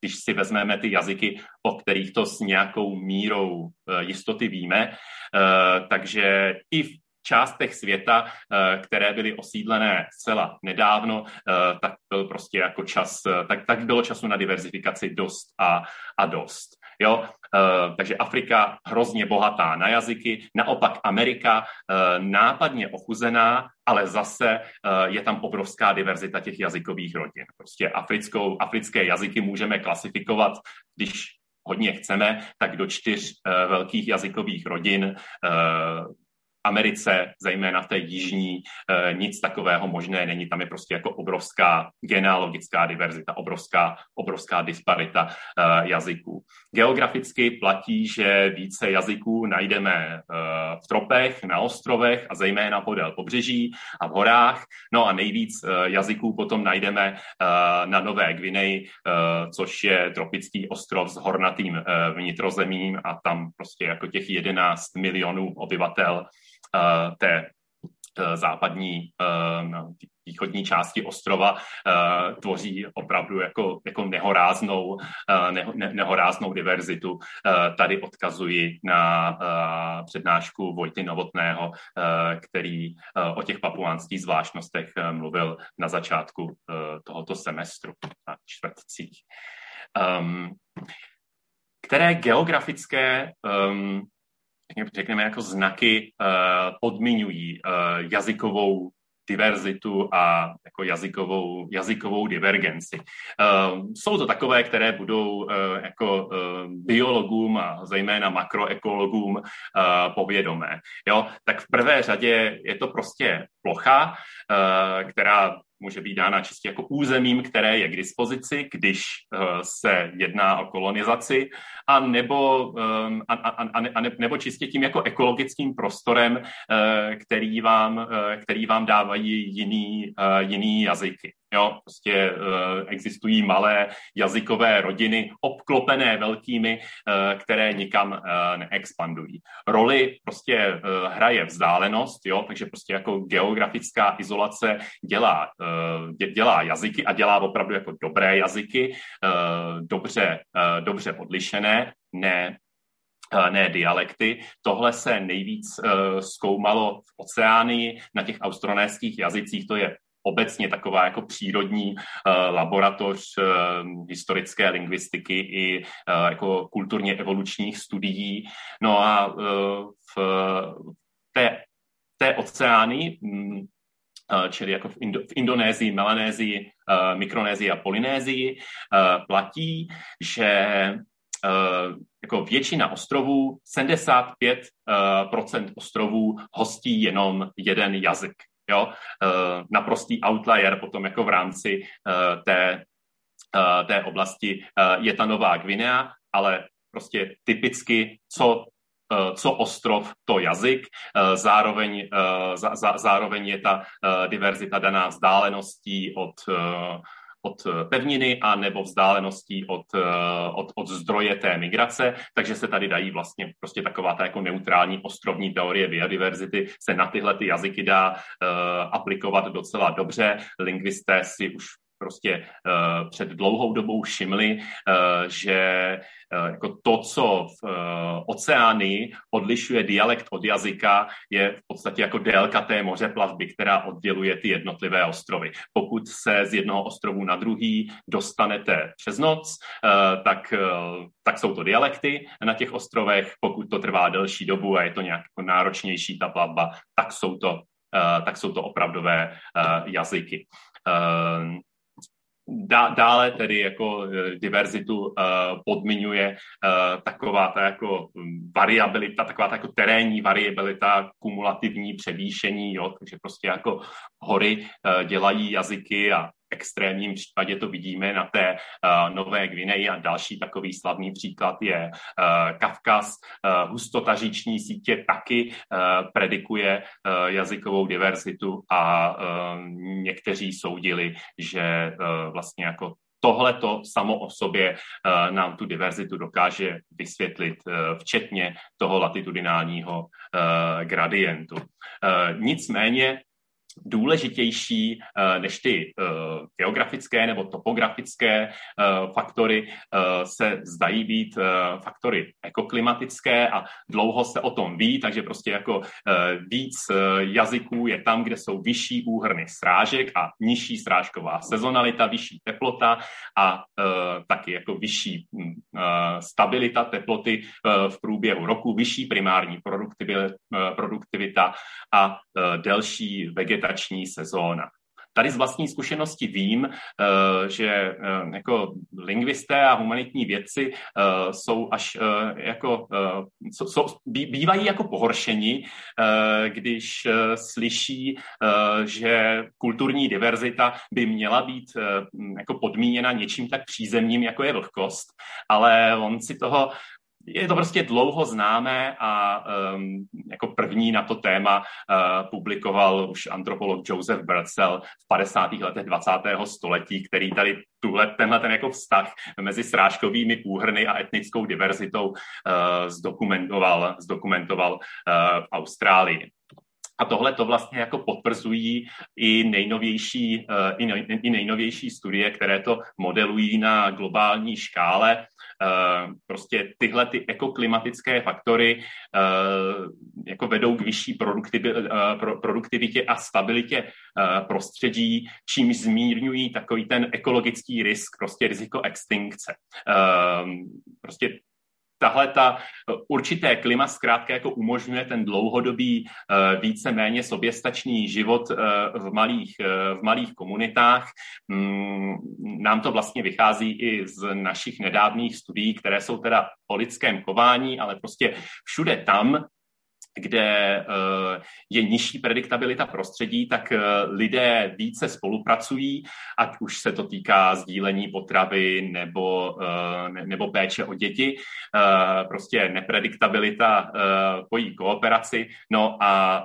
když si vezmeme ty jazyky, o kterých to s nějakou mírou eh, jistoty víme. Takže i v částech světa, eh, které byly osídlené zcela nedávno, eh, tak byl prostě jako čas, eh, tak, tak bylo času na diverzifikaci dost a, a dost. Jo? Takže Afrika hrozně bohatá na jazyky, naopak Amerika nápadně ochuzená, ale zase je tam obrovská diverzita těch jazykových rodin. Prostě africkou, africké jazyky můžeme klasifikovat, když hodně chceme, tak do čtyř velkých jazykových rodin Americe, zejména té jižní, nic takového možné není. Tam je prostě jako obrovská genealogická diverzita, obrovská, obrovská disparita jazyků. Geograficky platí, že více jazyků najdeme v tropech, na ostrovech a zejména podél pobřeží a v horách. No a nejvíc jazyků potom najdeme na Nové Gvineji, což je tropický ostrov s hornatým vnitrozemím a tam prostě jako těch 11 milionů obyvatel té západní východní části ostrova tvoří opravdu jako, jako nehoráznou, neho, ne, nehoráznou diverzitu. Tady odkazuji na přednášku Vojty Novotného, který o těch papuánských zvláštnostech mluvil na začátku tohoto semestru na čtvrtcích. Um, které geografické um, řekněme, jako znaky uh, podmiňují uh, jazykovou diverzitu a jako jazykovou, jazykovou divergenci. Uh, jsou to takové, které budou jako biologům a zejména makroekologům povědomé. Jo? Tak v prvé řadě je to prostě plocha, která může být dána čistě jako územím, které je k dispozici, když uh, se jedná o kolonizaci, a nebo, um, a, a, a, a nebo čistě tím jako ekologickým prostorem, uh, který, vám, uh, který vám dávají jiný, jiný jazyky. Jo, prostě uh, existují malé jazykové rodiny obklopené velkými, uh, které nikam uh, neexpandují. Roli prostě hraje vzdálenost, jo, takže prostě jako geografická izolace dělá, dělá jazyky a dělá opravdu jako dobré jazyky, dobře, dobře odlišené, ne ne dialekty. Tohle se nejvíc uh, zkoumalo v oceánii, na těch austronéských jazycích, to je obecně taková jako přírodní uh, laboratoř uh, historické lingvistiky i uh, jako kulturně evolučních studií. No a v té, té oceány, um, čili jako v, Indo, v Indonésii, Melanézii, uh, Mikronézii a Polynézii, platí, že jako většina ostrovů, 75% uh, ostrovů hostí jenom jeden jazyk jo, eh, naprostý outlier potom jako v rámci eh, té, eh, té oblasti je ta Nová Gvinea, ale prostě typicky, co co ostrov, to jazyk. Zároveň, zároveň je ta diverzita daná vzdáleností od od eh, pevniny a nebo vzdáleností od, eh, od, od zdroje té migrace, takže se tady dají vlastně prostě taková ta jako neutrální ostrovní teorie biodiverzity se na tyhle ty jazyky dá uh, aplikovat docela dobře. Lingvisté si už prostě uh, před dlouhou dobou všimli, uh, že uh, jako to, co v oceány odlišuje dialekt od jazyka, je v podstatě jako délka té moře plavby, která odděluje ty jednotlivé ostrovy. Pokud se z jednoho ostrovu na druhý dostanete přes noc, tak, tak jsou to dialekty na těch ostrovech. Pokud to trvá delší dobu a je to nějak jako náročnější ta plavba, tak jsou to, tak jsou to opravdové jazyky. Uh, dále tedy jako eh, diverzitu uh, podmiňuje uh, taková ta jako hm, variabilita, taková ta jako terénní variabilita, kumulativní převýšení, jo, takže prostě jako hory dělají jazyky a extrémním případě to vidíme na té uh, Nové Gvineji a další takový slavný příklad je uh, Kavkaz. Uh, hustota říční sítě taky uh, predikuje uh, jazykovou diverzitu a uh, někteří soudili, že uh, vlastně jako tohle to samo o sobě uh, nám tu diverzitu dokáže vysvětlit, uh, včetně toho latitudinálního uh, gradientu. Nicméně důležitější eh, než ty eh, geografické nebo topografické eh, faktory se zdají být faktory ekoklimatické a dlouho se o tom ví, takže prostě jako víc jazyků je tam, kde jsou vyšší úhrny srážek a nižší srážková sezonalita, vyšší teplota a taky jako vyšší hm, stabilita teploty v průběhu roku, vyšší primární produktivita a delší vegetace vegetační sezóna. tady z vlastní zkušenosti vím, že jako lingvisté a humanitní vědci jsou až jako, jsou, bývají jako pohoršeni, když slyší, že kulturní diverzita by měla být jako podmíněna něčím tak přízemním, jako je vlhkost, ale on si toho je to prostě dlouho známé a um, jako první na to téma uh, publikoval už antropolog Joseph Birdsell v 50. letech 20. století, který tady tuhle, tenhle ten jako vztah mezi srážkovými úhrny a etnickou diverzitou uh, zdokumentoval, zdokumentoval uh, v Austrálii. A tohle to vlastně jako potvrzují i nejnovější, i, nej, i nejnovější studie, které to modelují na globální škále. Eh, prostě tyhle ty ekoklimatické faktory eh, jako vedou k vyšší eh, produktivitě a stabilitě prostředí, čímž zmírňují takový ten ekologický risk, prostě riziko extinkce. Prostě tahle ta určité klima zkrátka jako umožňuje ten dlouhodobý více-méně soběstačný život v malých, v malých komunitách. Mm, nám to vlastně vychází i z našich nedávných studií, které jsou teda o lidském chování, ale prostě všude tam, kde eh, je nižší prediktabilita prostředí, tak eh, lidé více spolupracují, ať už se to týká sdílení potravy nebo, eh, nebo péče o děti. Prostě neprediktabilita pojí kooperaci, no a,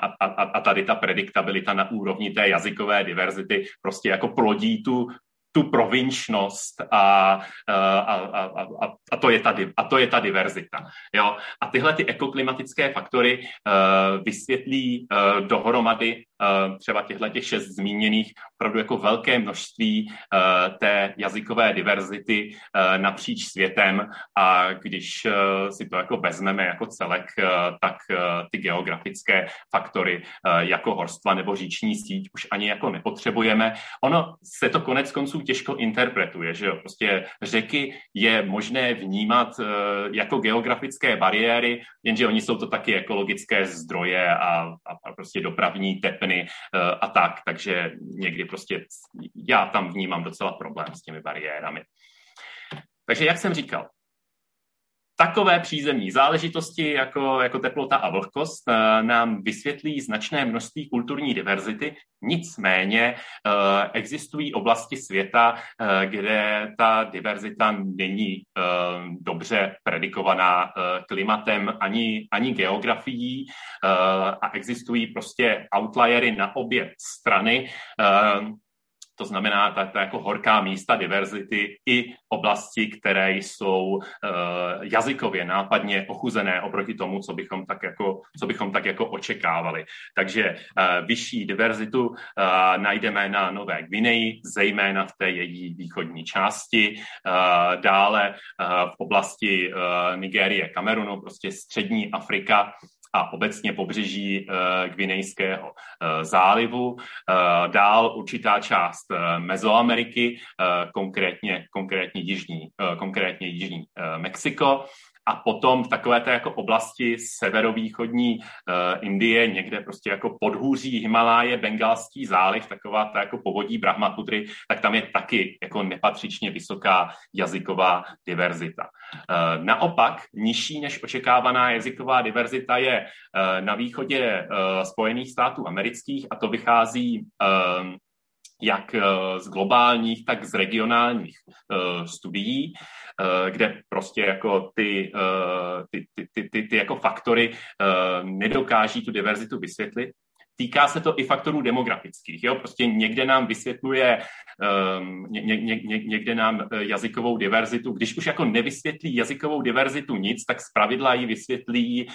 a, a, a tady ta prediktabilita na úrovni té jazykové diverzity prostě jako plodí tu tu provinčnost a, a, a, a, a, to je ta, a to je ta diverzita. Jo? A tyhle ty ekoklimatické faktory uh, vysvětlí uh, dohromady třeba těchto těch šest zmíněných opravdu jako velké množství uh, té jazykové diverzity uh, napříč světem a když si to jako vezmeme jako celek, tak ty geografické faktory jako horstva nebo říční síť už ani jako nepotřebujeme. Ono se to konec konců těžko interpretuje, že jo? Prostě řeky je možné vnímat jako geografické bariéry, jenže oni jsou to taky ekologické zdroje a, a prostě dopravní tepny uh, a tak, takže někdy prostě já tam vnímám docela problém s těmi bariérami. Takže jak jsem říkal, Takové přízemní záležitosti jako, jako teplota a vlhkost eh, nám vysvětlí značné množství kulturní diverzity, nicméně eh, existují oblasti světa, eh, kde ta diverzita není dobře predikovaná klimatem ani, ani geografií a existují prostě outliery na obě strany to znamená ta, ta jako horká místa diverzity i oblasti, které jsou uh, jazykově nápadně ochuzené oproti tomu, co bychom tak jako, co bychom tak jako očekávali. Takže uh, vyšší diverzitu uh, najdeme na Nové Gvineji, zejména v té její východní části, uh, dále uh, v oblasti uh, Nigérie, Kamerunu, prostě střední Afrika, a obecně pobřeží uh, Gvinejského uh, zálivu. Uh, dál určitá část Mezoameriky, konkrétně, konkrétně jižní, konkrétně jižní Mexiko a potom v takové té jako oblasti severovýchodní uh, Indie, někde prostě jako podhůří Himaláje, Bengalský záliv, taková ta jako povodí Brahmaputry, tak tam je taky jako nepatřičně vysoká jazyková diverzita. Uh, naopak, nižší než očekávaná jazyková diverzita je uh, na východě uh, Spojených států amerických a to vychází uh, jak z globálních, tak z regionálních uh, studií. Eh, kde prostě jako ty, eh, ty, ty, ty, ty, ty jako faktory eh, nedokáží tu diverzitu vysvětlit Týká se to i faktorů demografických. Jo? Prostě někde nám vysvětluje, um, ně, ně, ně, někde nám eh, jazykovou diverzitu. Když už jako nevysvětlí jazykovou diverzitu nic, tak zpravidla ji vysvětlí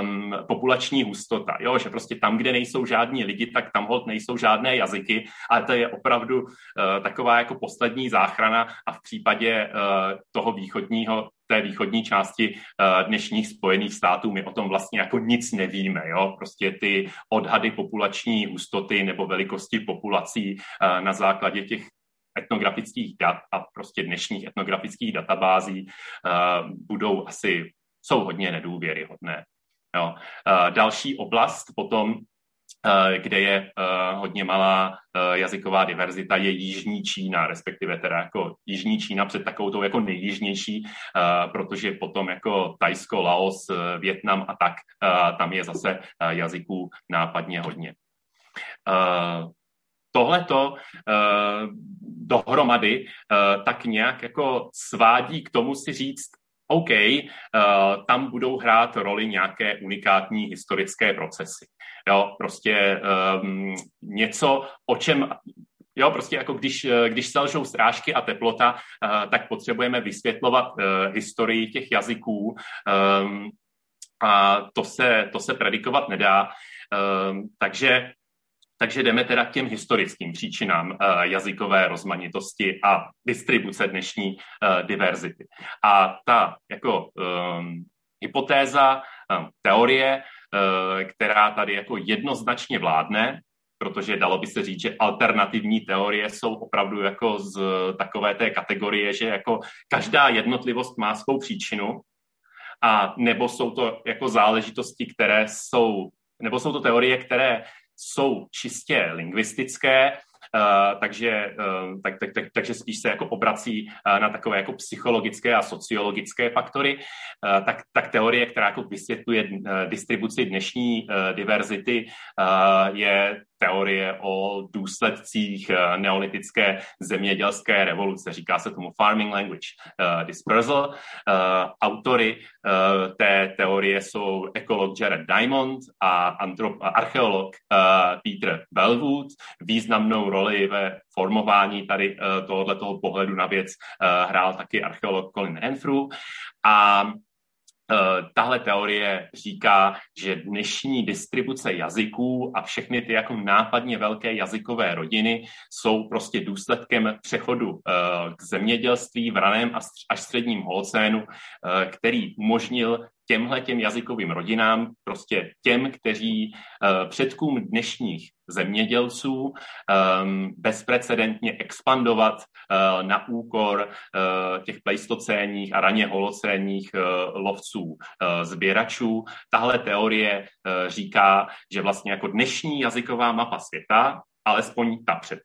um, populační hustota. Jo? Že prostě tam, kde nejsou žádní lidi, tak tam hod nejsou žádné jazyky. A to je opravdu uh, taková jako poslední záchrana a v případě uh, toho východního té východní části uh, dnešních Spojených států my o tom vlastně jako nic nevíme. Jo? Prostě ty odhady populační hustoty nebo velikosti populací uh, na základě těch etnografických dat a prostě dnešních etnografických databází uh, budou asi, jsou hodně nedůvěryhodné. Jo. Další oblast potom kde je hodně malá jazyková diverzita, je Jižní Čína, respektive teda jako Jižní Čína před takovou tou jako nejjižnější, protože potom jako Tajsko, Laos, Větnam a tak, tam je zase jazyků nápadně hodně. Tohleto uh, dohromady tak nějak jako svádí k tomu si říct, OK, uh, tam budou hrát roli nějaké unikátní historické procesy. Jo, prostě um, něco, o čem Jo, prostě jako když, když selžou strážky a teplota, uh, tak potřebujeme vysvětlovat uh, historii těch jazyků um, a to se, to se predikovat nedá. Um, takže takže jdeme teda k těm historickým příčinám uh, jazykové rozmanitosti a distribuce dnešní uh, diverzity. A ta jako um, hypotéza, um, teorie, uh, která tady jako jednoznačně vládne, protože dalo by se říct, že alternativní teorie jsou opravdu jako z takové té kategorie, že jako každá jednotlivost má svou příčinu, a nebo jsou to jako záležitosti, které jsou, nebo jsou to teorie, které jsou čistě lingvistické, Uh, takže, uh, tak, tak, tak, takže spíš se jako obrací uh, na takové jako psychologické a sociologické faktory, tak, tak teorie, která jako vysvětluje distribuci dnešní diverzity, je teorie o důsledcích neolitické zemědělské revoluce. Říká se tomu farming language dispersal. Autory té teorie jsou ekolog Jared Diamond a antrop- archeolog uh, Peter Bellwood. Významnou roli ve formování tady uh, tohoto pohledu na věc hrál taky archeolog Colin Renfrew. A Eh, tahle teorie říká, že dnešní distribuce jazyků a všechny ty jako nápadně velké jazykové rodiny jsou prostě důsledkem přechodu eh, k zemědělství v raném až středním holocénu, eh, který umožnil těmhle těm jazykovým rodinám, prostě těm, kteří předkům dnešních zemědělců um, bezprecedentně expandovat uh, na úkor uh, těch pleistocénních a raně holocénních uh, lovců, sběračů. Tahle teorie říká, že vlastně jako dnešní jazyková mapa světa, alespoň ta před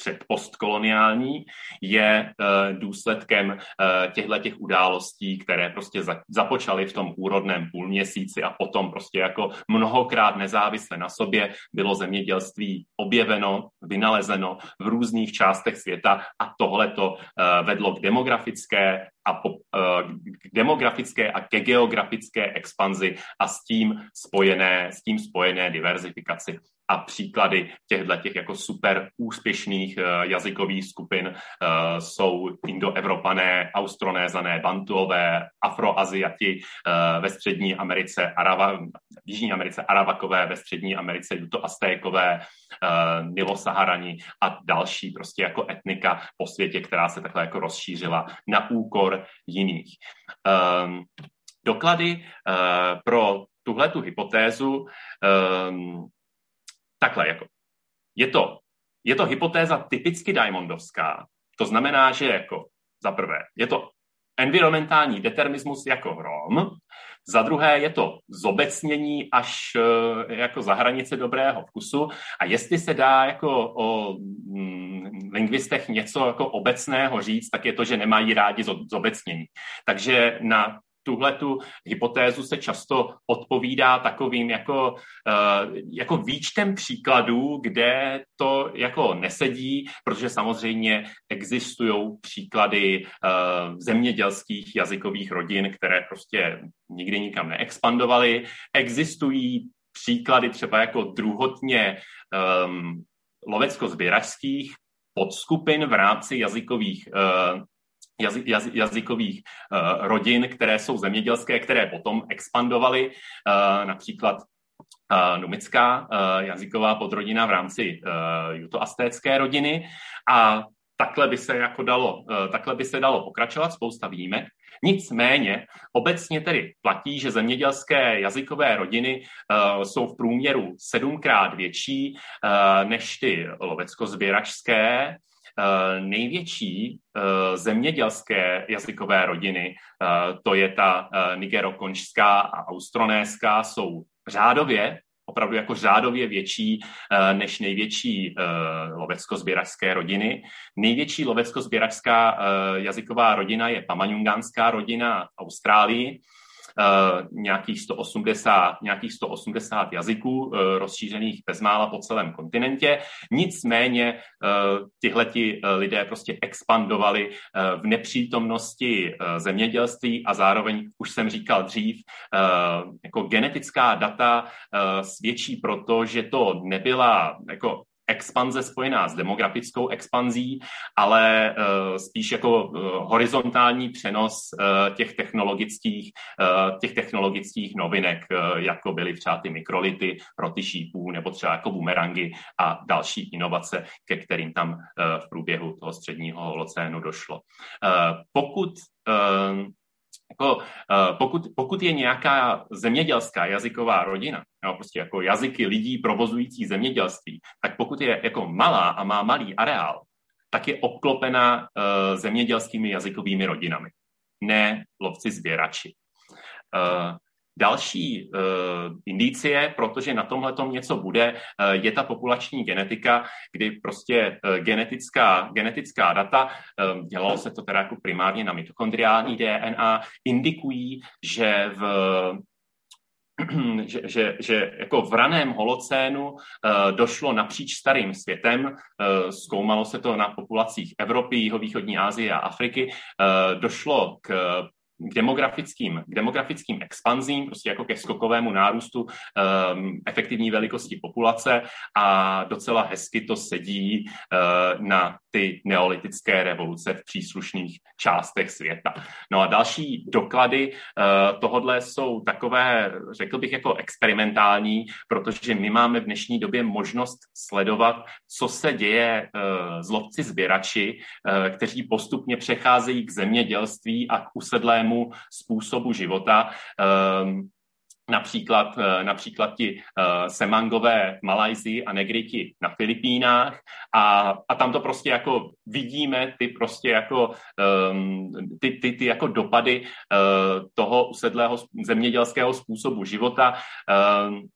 předpostkoloniální, je uh, důsledkem uh, těchto těch událostí, které prostě za, započaly v tom úrodném půlměsíci a potom prostě jako mnohokrát nezávisle na sobě bylo zemědělství objeveno, vynalezeno v různých částech světa a tohle to uh, vedlo k demografické a po, k demografické a ke geografické expanzi a s tím spojené, s tím spojené diverzifikaci a příklady těchto těch jako super úspěšných uh, jazykových skupin uh, jsou indoevropané, austronézané, bantuové, afroaziati uh, ve střední Americe, Arava, v Jižní Americe Aravakové, ve střední Americe Jutoastékové, Nilosaharani a další prostě jako etnika po světě, která se takhle jako rozšířila na úkor jiných. Um, doklady pro tuhle tu hypotézu um, takhle, jako, je to, je to hypotéza typicky Diamondovská, to znamená, že jako za prvé, je to environmentální determismus jako hrom, za druhé je to zobecnění až e, jako za hranice dobrého vkusu. A jestli se dá jako o mm, lingvistech něco jako obecného říct, tak je to, že nemají rádi zobecnění. Takže na tuhle tu hypotézu se často odpovídá takovým jako, uh, jako výčtem příkladů, kde to jako nesedí, protože samozřejmě existují příklady uh, zemědělských jazykových rodin, které prostě nikdy nikam neexpandovaly. Existují příklady třeba jako druhotně um, lovecko-sběračských podskupin v rámci jazykových uh, jazy, jazy, jazykových uh, rodin, které jsou zemědělské, které potom expandovaly, uh, například uh, numická uh, jazyková podrodina v rámci uh, jutoastécké rodiny a takhle by se jako dalo, takhle by se dalo pokračovat, spousta výjimek. Nicméně obecně tedy platí, že zemědělské jazykové rodiny uh, jsou v průměru sedmkrát větší uh, než ty lovecko-zběračské Eh, největší eh, zemědělské jazykové rodiny, eh, to je ta nigerokončská a austronéská, jsou řádově opravdu jako řádově větší než největší lovecko-sběračské rodiny. Největší lovecko-sběračská jazyková rodina je pamaniungánská rodina v Austrálii, nějakých 180, nějakých 180 jazyků uh, rozšířených bezmála po celém kontinentě. Nicméně uh, tihleti lidé prostě expandovali v nepřítomnosti zemědělství a zároveň, už jsem říkal dřív, jako genetická data svědčí proto, že to nebyla jako expanze spojená s demografickou expanzí, ale uh, spíš jako uh, horizontální přenos uh, těch technologických, těch technologických novinek, jako byly třeba ty mikrolity, roty šípů nebo třeba jako bumerangy a další inovace, ke kterým tam v průběhu toho středního holocénu došlo. Pokud jako, uh, pokud, pokud je nějaká zemědělská jazyková rodina, jo, prostě jako jazyky lidí provozující zemědělství, tak pokud je jako malá a má malý areál, tak je obklopena uh, zemědělskými jazykovými rodinami, ne lovci sběrači. Uh, Další uh, indicie, protože na tomhle něco bude, uh, je ta populační genetika, kdy prostě uh, genetická, genetická data, uh, dělalo se to teda jako primárně na mitochondriální DNA, indikují, že v <clears throat> že, že, že jako v raném holocénu uh, došlo napříč starým světem, uh, zkoumalo se to na populacích Evropy, Jihovýchodní Asie a Afriky, uh, došlo k k demografickým, k demografickým expanzím, prostě jako ke skokovému nárůstu um, efektivní velikosti populace a docela hezky to sedí uh, na ty neolitické revoluce v příslušných částech světa. No a další doklady uh, tohodle jsou takové, řekl bych, jako experimentální, protože my máme v dnešní době možnost sledovat, co se děje uh, s lovci sběrači, uh, kteří postupně přecházejí k zemědělství a k usedlému způsobu života. Um, například, eh, například ti uh, semangové v Malajzii a negriti na Filipínách a, a tam to prostě jako vidíme ty prostě jako um, ty, ty, ty jako dopady uh, toho usedlého zemědělského způsobu života um,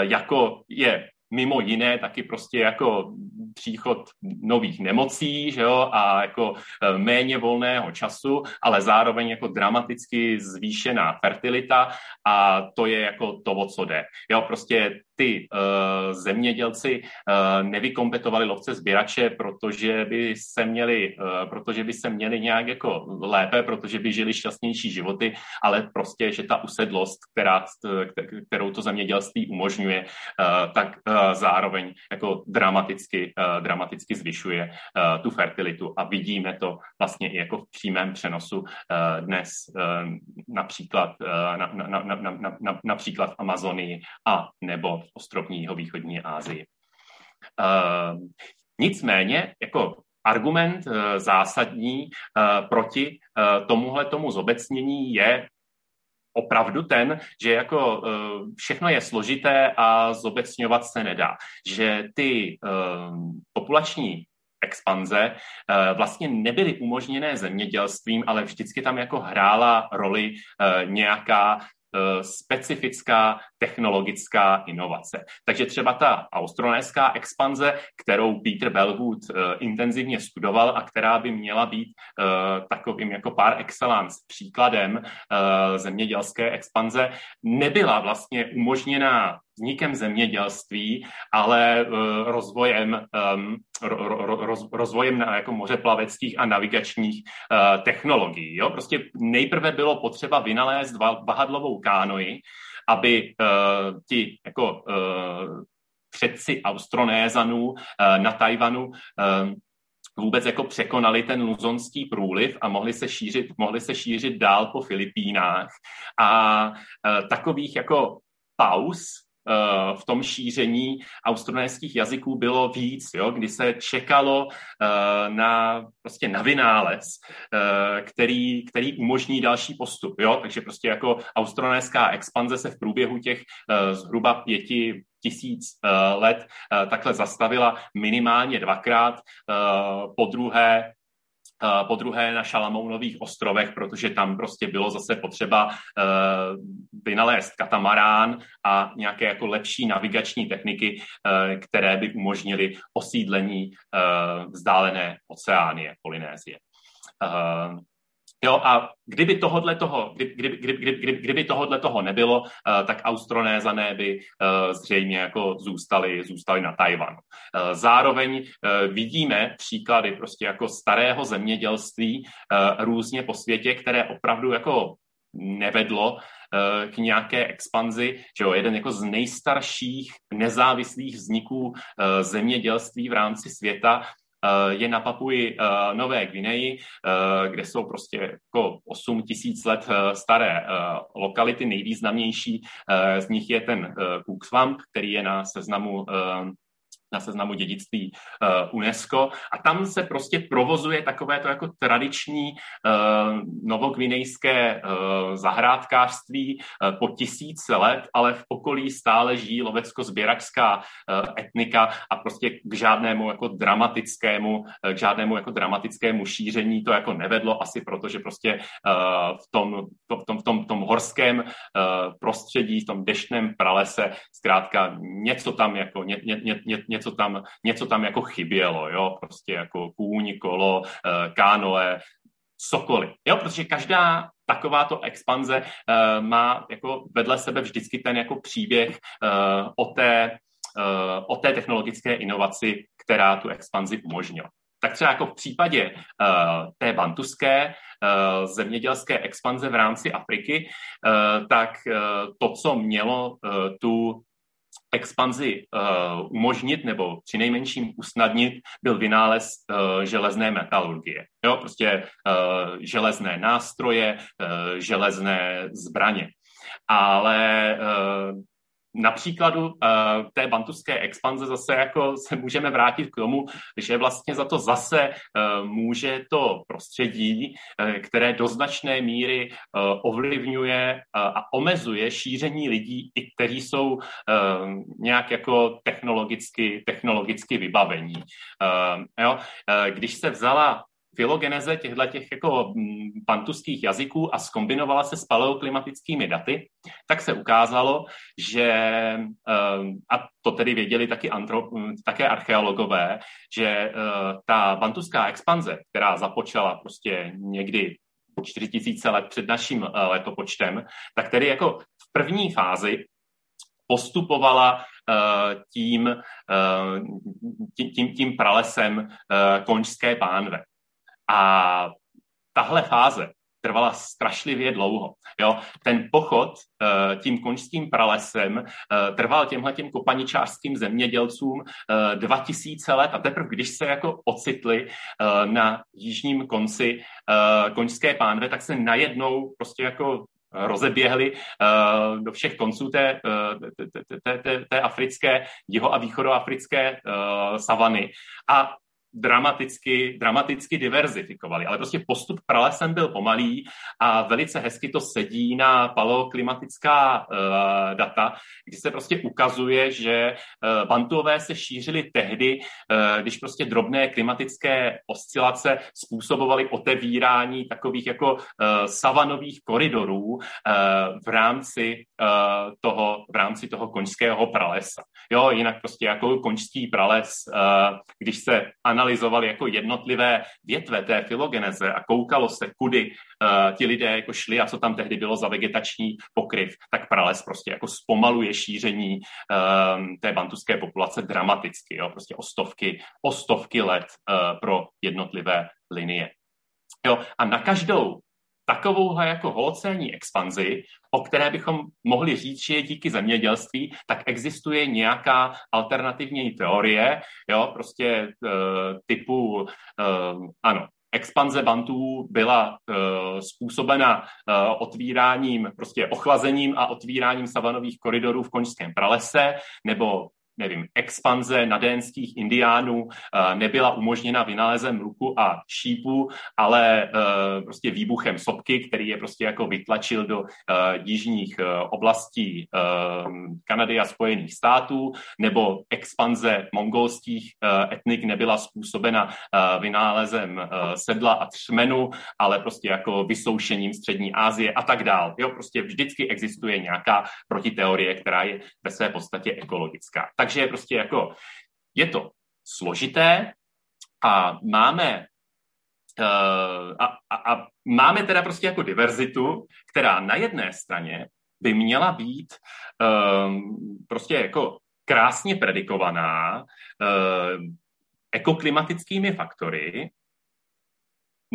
jako je mimo jiné taky prostě jako příchod nových nemocí že jo, a jako e, méně volného času, ale zároveň jako dramaticky zvýšená fertilita a to je jako to, o co jde. Jo, prostě ty uh, zemědělci uh, nevykompetovali lovce sběrače, protože by se měli, uh, protože by se měli nějak jako lépe, protože by žili šťastnější životy, ale prostě, že ta usedlost, která, kterou to zemědělství umožňuje, uh, tak uh, zároveň jako dramaticky, uh, dramaticky zvyšuje uh, tu fertilitu. A vidíme to vlastně i jako v přímém přenosu uh, dnes uh, například, uh, na, na, na, na, na, na, například v Amazonii a nebo ostrovní jeho východní Asii. Uh, nicméně, jako argument uh, zásadní uh, proti uh, tomuhle tomu zobecnění je opravdu ten, že jako všechno je složité a zobecňovat se nedá. Že ty uh, populační expanze vlastně nebyly umožněné zemědělstvím, ale vždycky tam jako hrála roli nějaká Eh, specifická technologická inovace. Takže třeba ta austronéská expanze, kterou Peter Bellwood uh, intenzivně studoval a která by měla být uh, takovým jako par excellence příkladem zemědělské expanze, nebyla vlastně umožněná vznikem zemědělství, ale uh, rozvojem, ro, ro, roz, rozvojem na, jako mořeplaveckých a navigačních uh, technologií. Jo? Prostě nejprve bylo potřeba vynalézt vahadlovou kánoi, aby uh, ti jako předci Austronézanů na Tajvanu vůbec jako překonali ten luzonský průliv a mohli se šířit, mohli se šířit dál po Filipínách. A takových jako pauz v tom šíření austronéských jazyků bylo víc, jo, kdy se čekalo eh, na, prostě na vynález, eh, který, který umožní další postup. Jo? Takže prostě jako austronéská expanze se v průběhu těch eh, zhruba pěti tisíc let takhle zastavila minimálně dvakrát. Po druhé po druhé na Šalamounových ostrovech, protože tam prostě bylo zase potřeba vynalézt katamarán a nějaké jako lepší navigační techniky, které by umožnily osídlení vzdálené oceánie Polynézie. Jo, a kdyby tohodle toho, kdyby, kdyby, kdyby, kdyby, kdyby tohodle toho nebylo, uh, tak Austronézané by uh, zřejmě jako zůstali, zůstali na Tajvanu. Uh, zároveň vidíme příklady prostě jako starého zemědělství různě po světě, které opravdu jako nevedlo k nějaké expanzi, že jo, jeden jako z nejstarších nezávislých vzniků zemědělství v rámci světa je na Papuji eh, Nové Gvineji, eh, kde jsou prostě jako 8 tisíc let staré lokality. Nejvýznamnější z nich je ten Cook Swamp, který je na seznamu na seznamu dědictví uh, UNESCO. A tam se prostě provozuje takové to jako tradiční uh, novogvinejské uh, zahrádkářství po tisíce let, ale v okolí stále žijí lovecko-sběračská uh, etnika a prostě k žádnému jako dramatickému, k žádnému jako dramatickému šíření to jako nevedlo, asi proto, že prostě v, tom, v, tom, v, tom, v tom horském prostředí, v tom deštném pralese zkrátka něco tam jako ně, ně, ně, ně, něco tam, něco tam jako chybělo, jo, prostě jako kůň, kolo, eh, kánoe, cokoliv, jo, protože každá takováto expanze uh, má jako vedle sebe vždycky ten jako příběh uh, o, té, uh, o té technologické inovaci, která tu expanzi umožnila. Tak třeba jako v případě uh, té bantuské uh, zemědělské expanze v rámci Afriky, uh, tak uh, to, co mělo uh, tu expanzi uh, umožnit nebo přinejmenším usnadnit, byl vynález uh, železné metalurgie. Jo, prostě uh, železné nástroje, uh, železné zbraně. Ale uh, na příkladu uh, té bantuské expanze zase jako se můžeme vrátit k tomu, že vlastně za to zase uh, může to prostředí, uh, které do značné míry uh, ovlivňuje uh, a omezuje šíření lidí, i kteří jsou uh, nějak jako technologicky, technologicky vybavení. Uh, jo? Uh, když se vzala filogeneze těchto těch jako mm, pantuských jazyků a skombinovala se s paleoklimatickými daty, tak se ukázalo, že, ehm, a to tedy věděli taky antro, mm, také archeologové, že eh, ta bantuská expanze, která započala prostě někdy 4000 let před naším eh, letopočtem, tak tedy jako v první fázi postupovala tím, tím, tím, pralesem končské pánve. A tahle fáze trvala strašlivě dlouho. Jo? Ten pochod uh, tím končským pralesem uh, trval těmhle těm kopaničářským zemědělcům uh, 2000 let a teprve když se jako ocitli na jižním konci končské pánve, tak se najednou prostě jako rozeběhli uh, do všech konců té, té, té, té, té africké, jiho- a východoafrické uh, savany. A dramaticky, dramaticky diverzifikovali, ale prostě postup pralesem byl pomalý a velice hezky to sedí na paleoklimatická uh, data, kdy se prostě ukazuje, že uh, bantuové se šířily tehdy, uh, když prostě drobné klimatické oscilace způsobovaly otevírání takových jako uh, savanových koridorů uh, v rámci uh, toho, v rámci toho koňského pralesa. Jo, jinak prostě jako koňský prales, uh, když se analyzuje analyzovali jako jednotlivé větve té filogeneze a koukalo se, kudy uh, ti lidé jako šli a co tam tehdy bylo za vegetační pokryv, tak prales prostě jako zpomaluje šíření um, té bantuské populace dramaticky, jo, prostě o stovky, o stovky let uh, pro jednotlivé linie. Jo, a na každou takovouhle jako holocénní expanzi, o které bychom mohli říct, že je díky zemědělství, tak existuje nějaká alternativní teorie, jo, prostě uh, typu, uh, ano, expanze bantů byla uh, způsobena uh, otvíráním, prostě ochlazením a otvíráním savanových koridorů v koňském pralese, nebo nevím, expanze nadénských indiánů nebyla umožněna vynálezem luku a šípu, ale prostě výbuchem sopky, který je prostě jako vytlačil do jižních oblastí Kanady a Spojených států, nebo expanze mongolských etnik nebyla způsobena vynálezem sedla a třmenu, ale prostě jako vysoušením střední Asie a tak dál. Jo, prostě vždycky existuje nějaká protiteorie, která je ve své podstatě ekologická. Takže je prostě jako, je to složité a máme uh, a, a, a máme teda prostě jako diverzitu, která na jedné straně by měla být um, prostě jako krásně predikovaná uh, ekoklimatickými faktory,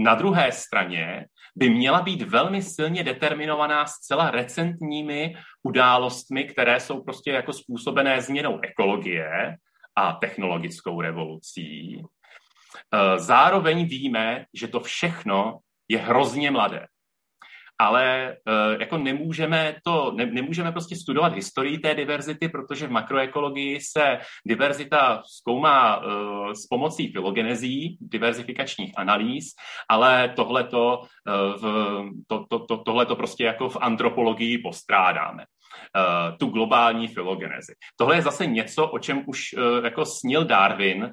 na druhé straně by měla být velmi silně determinovaná zcela recentními událostmi, které jsou prostě jako způsobené změnou ekologie a technologickou revolucí. E, zároveň víme, že to všechno je hrozně mladé ale uh, jako nemůžeme to, ne, nemůžeme prostě studovat historii té diverzity, protože v makroekologii se diverzita zkoumá uh, s pomocí filogenezí, diverzifikačních analýz, ale tohleto, uh, v, to, to, to, tohleto prostě jako v antropologii postrádáme. Uh, tu globální filogenezi. Tohle je zase něco, o čem už uh, jako snil Darwin, uh,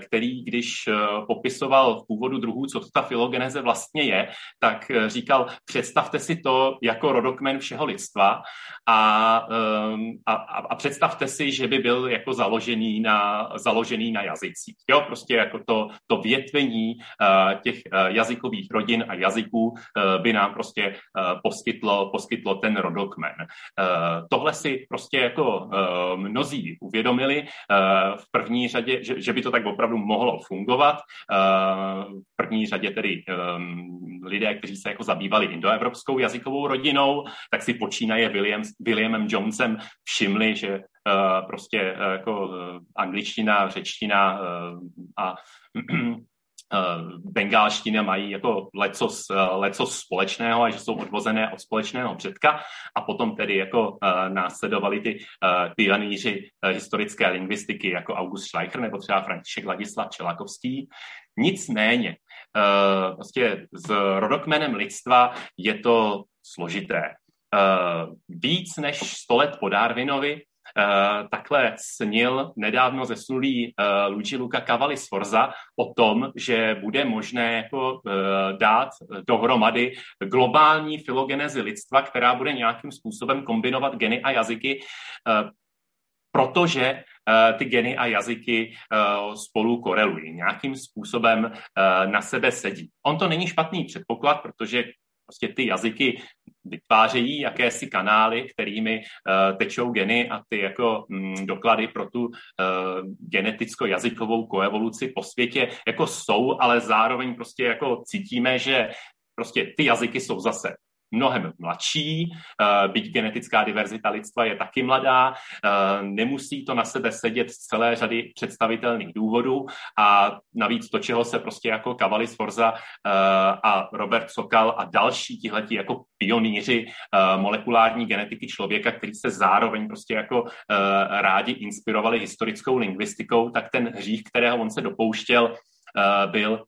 který, když popisoval v původu druhů, co to ta filogeneze vlastně je, tak říkal, představte si to jako rodokmen všeho lidstva a, um, a, a představte si, že by byl jako založený na, založený na jazycích. Jo, prostě jako to, to větvení těch jazykových rodin a jazyků by nám prostě poskytlo, poskytlo ten rodokmen. Eh, tohle si prostě jako eh, mnozí uvědomili eh, v první řadě, že, by to tak opravdu mohlo fungovat. V první řadě tedy lidé, kteří se jako zabývali indoevropskou jazykovou rodinou, tak si počínaje William, Williamem Jonesem všimli, že prostě jako angličtina, řečtina a Eh, bengálština mají jako lecos, eh, lecos společného a že jsou odvozené od společného předka a potom tedy jako uh, následovali ty pionýři historické lingvistiky jako August Schleicher nebo třeba František Ladislav Čelakovský. Nicméně, prostě s rodokmenem lidstva je to složité. Víc než 100 let po Darwinovi takhle snil nedávno zesnulý uh, Luigi Luca Cavalli Sforza o tom, že bude možné jako, uh, dát dohromady globální filogenezi lidstva, která bude nějakým způsobem kombinovat geny a jazyky, protože ty geny a jazyky spolu korelují, nějakým způsobem na sebe sedí. On to není špatný předpoklad, protože prostě ty jazyky vytvářejí jakési kanály, kterými uh, tečou geny a ty jako mm, doklady pro tu uh, geneticko-jazykovou koevoluci po světě jako jsou, ale zároveň prostě jako cítíme, že prostě ty jazyky jsou zase mnohem mladší, eh, byť genetická diverzita lidstva je taky mladá, eh, nemusí to na sebe sedět z celé řady představitelných důvodů a navíc to, čeho se prostě jako Cavalli Sforza eh, a Robert Sokal a další tihleti jako pionýři molekulární genetiky člověka, který se zároveň prostě jako rádi inspirovali historickou lingvistikou, tak ten hřích, kterého on se dopouštěl, byl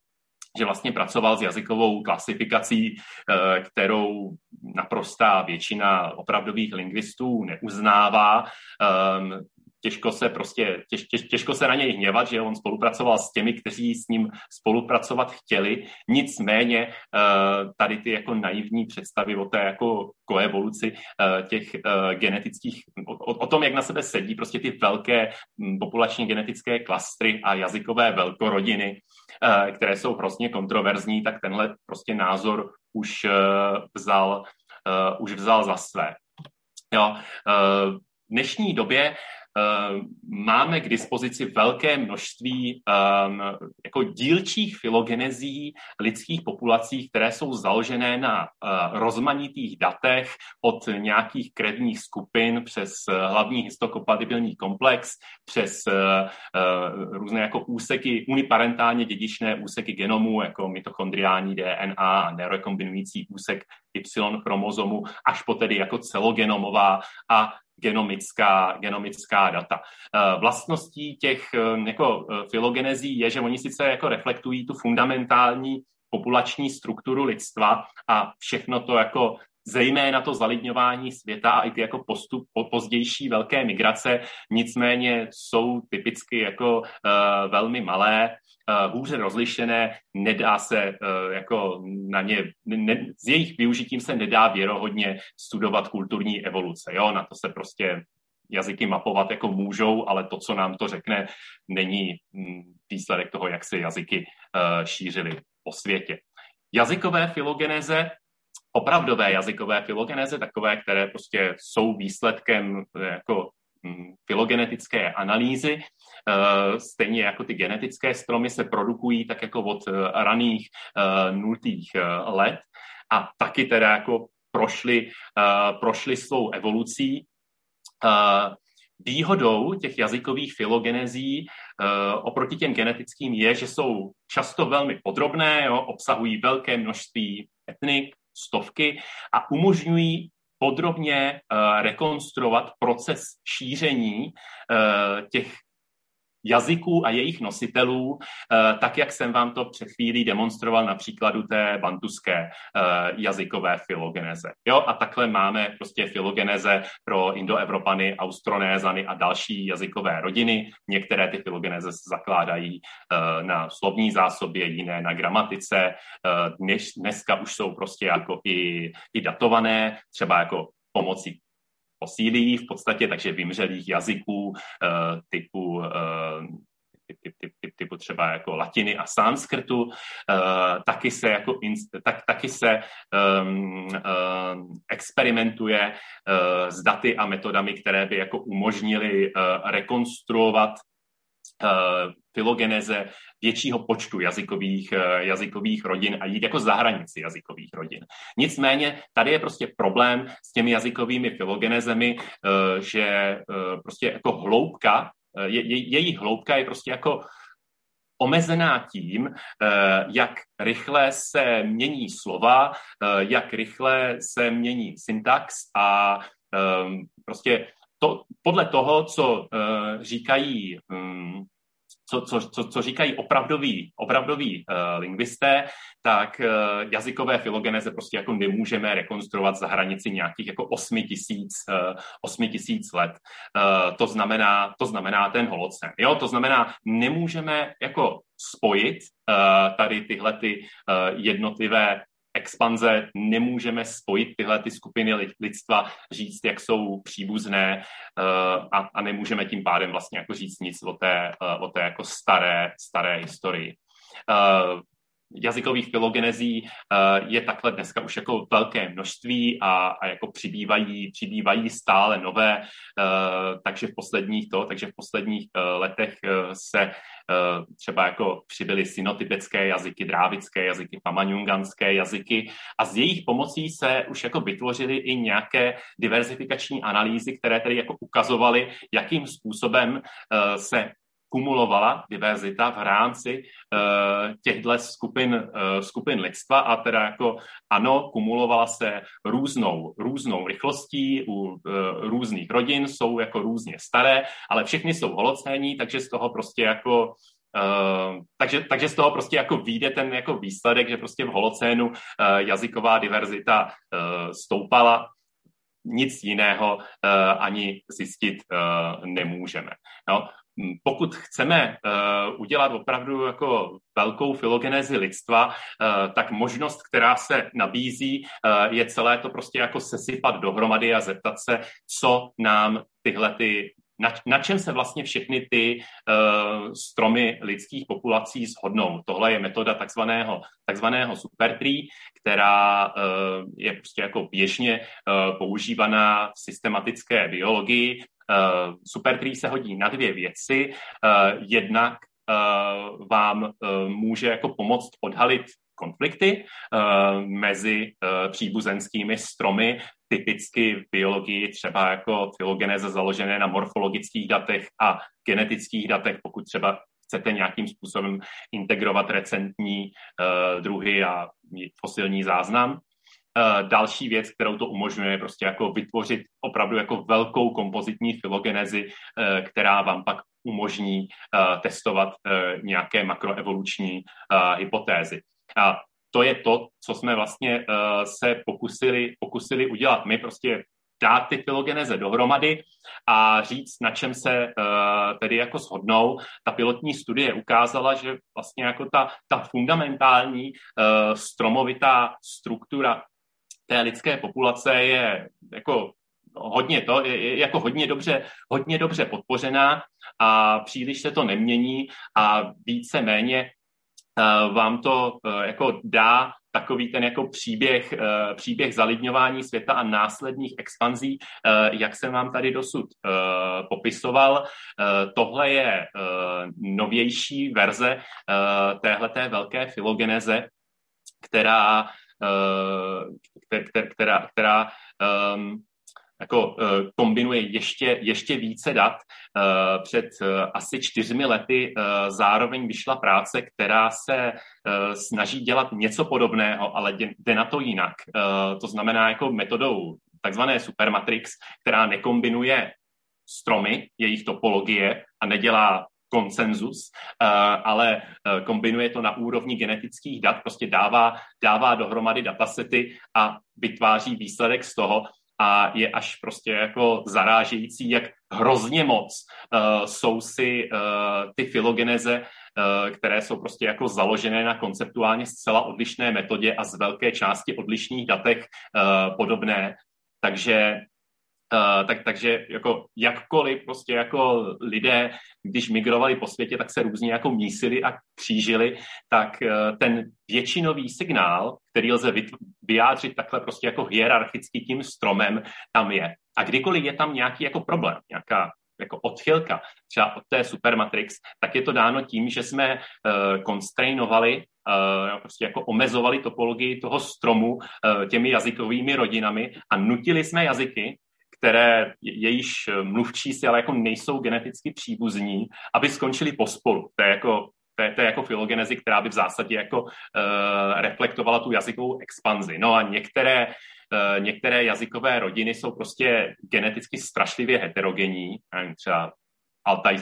že vlastně pracoval s jazykovou klasifikací, eh, kterou naprostá většina opravdových lingvistů neuznává. Těžko se prostě, těž, těž, těžko se na něj hněvat, že on spolupracoval s těmi, kteří s ním spolupracovat chtěli. Nicméně eh, tady ty jako naivní představy o té jako koevoluci eh, těch genetických, o, o tom, jak na sebe sedí prostě ty velké hm, populační genetické klastry a jazykové velkorodiny, Eh, které jsou hrozně kontroverzní, tak tenhle prostě názor už eh, vzal, eh, už vzal za své. Jo. V dnešní době Eh, máme k dispozici velké množství um, jako dílčích filogenezí lidských populací, které jsou založené na uh, rozmanitých datech od nějakých krevních skupin přes uh, hlavní histokompatibilní komplex, přes uh, uh, různé jako úseky, uniparentálně dědičné úseky genomu, jako mitochondriální DNA a nerekombinující úsek Y chromozomu, až po tedy jako celogenomová a genomická, genomická data. Vlastností těch jako filogenezí je, že oni sice jako reflektují tu fundamentální populační strukturu lidstva a všechno to jako zejména to zalidňování světa a i ty jako postup, pozdější velké migrace, nicméně jsou typicky jako uh, velmi malé, uh, hůře rozlišené, nedá se uh, jako na ně, ne, s jejich využitím se nedá věrohodně studovat kulturní evoluce, jo, na to se prostě jazyky mapovat jako můžou, ale to, co nám to řekne, není mm, výsledek toho, jak se jazyky šířily po světě. Jazykové filogeneze opravdové jazykové filogeneze, takové, které prostě jsou výsledkem eh, jako hm, filogenetické analýzy, eh, stejně jako ty genetické stromy se produkují tak jako od eh, raných nultých let a taky teda jako prošly, prošly svou evolucí. Výhodou těch jazykových filogenezí oproti těm genetickým je, že jsou často velmi podrobné, jo, obsahují velké množství etnik, stovky a umožňují podrobně uh, rekonstruovat proces šíření uh, těch jazyků a jejich nositelů, eh, tak jak jsem vám to před chvílí demonstroval na příkladu té bantuské eh, jazykové filogeneze. Jo, a takhle máme prostě filogeneze pro indoevropany, austronézany a další jazykové rodiny. Některé ty filogeneze se zakládají eh, na slovní zásobě, jiné na gramatice. Dnes, dneska už jsou prostě jako i, i datované, třeba jako pomocí posílí v podstatě, takže vymřelých jazyků uh, typu uh, typ, typ, typ, typ, typu třeba jako latiny a sanskrtu, uh, taky se, jako tak, taky se um, uh, experimentuje uh, s daty a metodami, které by jako umožnily uh, rekonstruovat uh, filogeneze většího počtu jazykových, eh, jazykových rodin a jít jako za hranici jazykových rodin. Nicméně tady je prostě problém s těmi jazykovými filogenezemi, eh, že eh, prostě jako hloubka, je, je, její hloubka je prostě jako omezená tím, jak rychle se mění slova, jak rychle se mění syntax a prostě to, podle toho, co říkají hm, co, co, co, co říkají opravdoví, opravdoví uh, lingvisté, tak uh, jazykové filogeneze prostě jako nemůžeme rekonstruovat za hranici nějakých jako 8 tisíc, uh, 8 tisíc let. Uh, to, znamená, to znamená ten holocen. Jo? To znamená, nemůžeme jako spojit uh, tady tyhle ty uh, jednotlivé expanze nemůžeme spojit tyhle ty skupiny lidstva, říct, jak jsou příbuzné uh, a, a nemůžeme tím pádem vlastně jako říct nic o té, uh, o té jako staré, staré historii. Jazykových filogenezí uh, je takhle dneska už jako velké množství a, a jako přibývají, přibývají stále nové, uh, takže v posledních to, takže v posledních uh, letech se třeba jako přibyly sinotypecké jazyky, drávické jazyky, pamaňunganské jazyky a z jejich pomocí se už jako vytvořily i nějaké diverzifikační analýzy, které tedy jako ukazovaly, jakým způsobem se kumulovala diverzita v rámci uh, těchto skupin, uh, skupin lidstva a teda jako ano, kumulovala se různou, různou rychlostí u uh, různých rodin, jsou jako různě staré, ale všechny jsou holocénní, takže z toho prostě jako Uh, takže, takže z toho prostě jako vyjde ten jako výsledek, že prostě v holocénu uh, jazyková diverzita uh, stoupala, nic jiného uh, ani zjistit uh, nemůžeme. No, pokud chceme uh, udělat opravdu jako velkou filogenezi lidstva, uh, tak možnost, která se nabízí, uh, je celé to prostě jako sesypat dohromady a zeptat se, co nám tyhle ty na, na čem se vlastně všechny ty uh, stromy lidských populací shodnou. Tohle je metoda takzvaného, takzvaného supertree, která uh, je prostě jako běžně uh, používaná v systematické biologii. Uh, supertree se hodí na dvě věci. Uh, jednak uh, vám může jako pomoct odhalit konflikty mezi příbuzenskými stromy, typicky v biologii třeba jako filogeneze založené na morfologických datech a genetických datech, pokud třeba chcete nějakým způsobem integrovat recentní uh, druhy a fosilní záznam. Další věc, kterou to umožňuje, je prostě jako vytvořit opravdu jako velkou kompozitní filogenezi, která vám pak umožní testovat nějaké makroevoluční hypotézy. A to je to, co jsme vlastně se pokusili, pokusili udělat. My prostě dát ty filogeneze dohromady a říct, na čem se uh, tedy jako shodnou. Ta pilotní studie ukázala, že vlastně jako ta, ta fundamentální uh, stromovitá struktura té lidské populace je jako hodně to, je jako hodně dobře, hodně dobře podpořená a příliš se to nemění a více méně uh, vám to uh, jako dá takový ten jako příběh, uh, příběh zalidňování světa a následných expanzí, jak jsem vám tady dosud popisoval. Tohle je novější verze téhleté velké filogeneze, která, která, která, která um, jako kombinuje ještě, ještě více dat. Před asi čtyřmi lety zároveň vyšla práce, která se snaží dělat něco podobného, ale jde na to jinak. To znamená jako metodou takzvané supermatrix, která nekombinuje stromy, jejich topologie a nedělá konsenzus, ale kombinuje to na úrovni genetických dat, prostě dává, dává dohromady datasety a vytváří výsledek z toho, a je až prostě jako zarážející, jak hrozně moc uh, jsou si ty filogeneze, které jsou prostě jako založené na konceptuálně zcela odlišné metodě a z velké části odlišných datech podobné. Takže Uh, tak, takže jako jakkoliv prostě jako lidé, když migrovali po světě, tak se různě jako mísili a křížili, tak uh, ten většinový signál, který lze vyjádřit takhle prostě jako hierarchicky tím stromem, tam je. A kdykoliv je tam nějaký jako problém, nějaká jako odchylka třeba od té Supermatrix, tak je to dáno tím, že jsme uh, uh, prostě jako omezovali topologii toho stromu uh, těmi jazykovými rodinami a nutili jsme jazyky, které jejíž mluvčí si ale jako nejsou geneticky příbuzní, aby skončili pospolu. To je jako to je, to je jako filogenezi, která by v zásadě jako uh, reflektovala tu jazykovou expanzi. No a některé, uh, některé jazykové rodiny jsou prostě geneticky strašlivě heterogenní, třeba Altaj,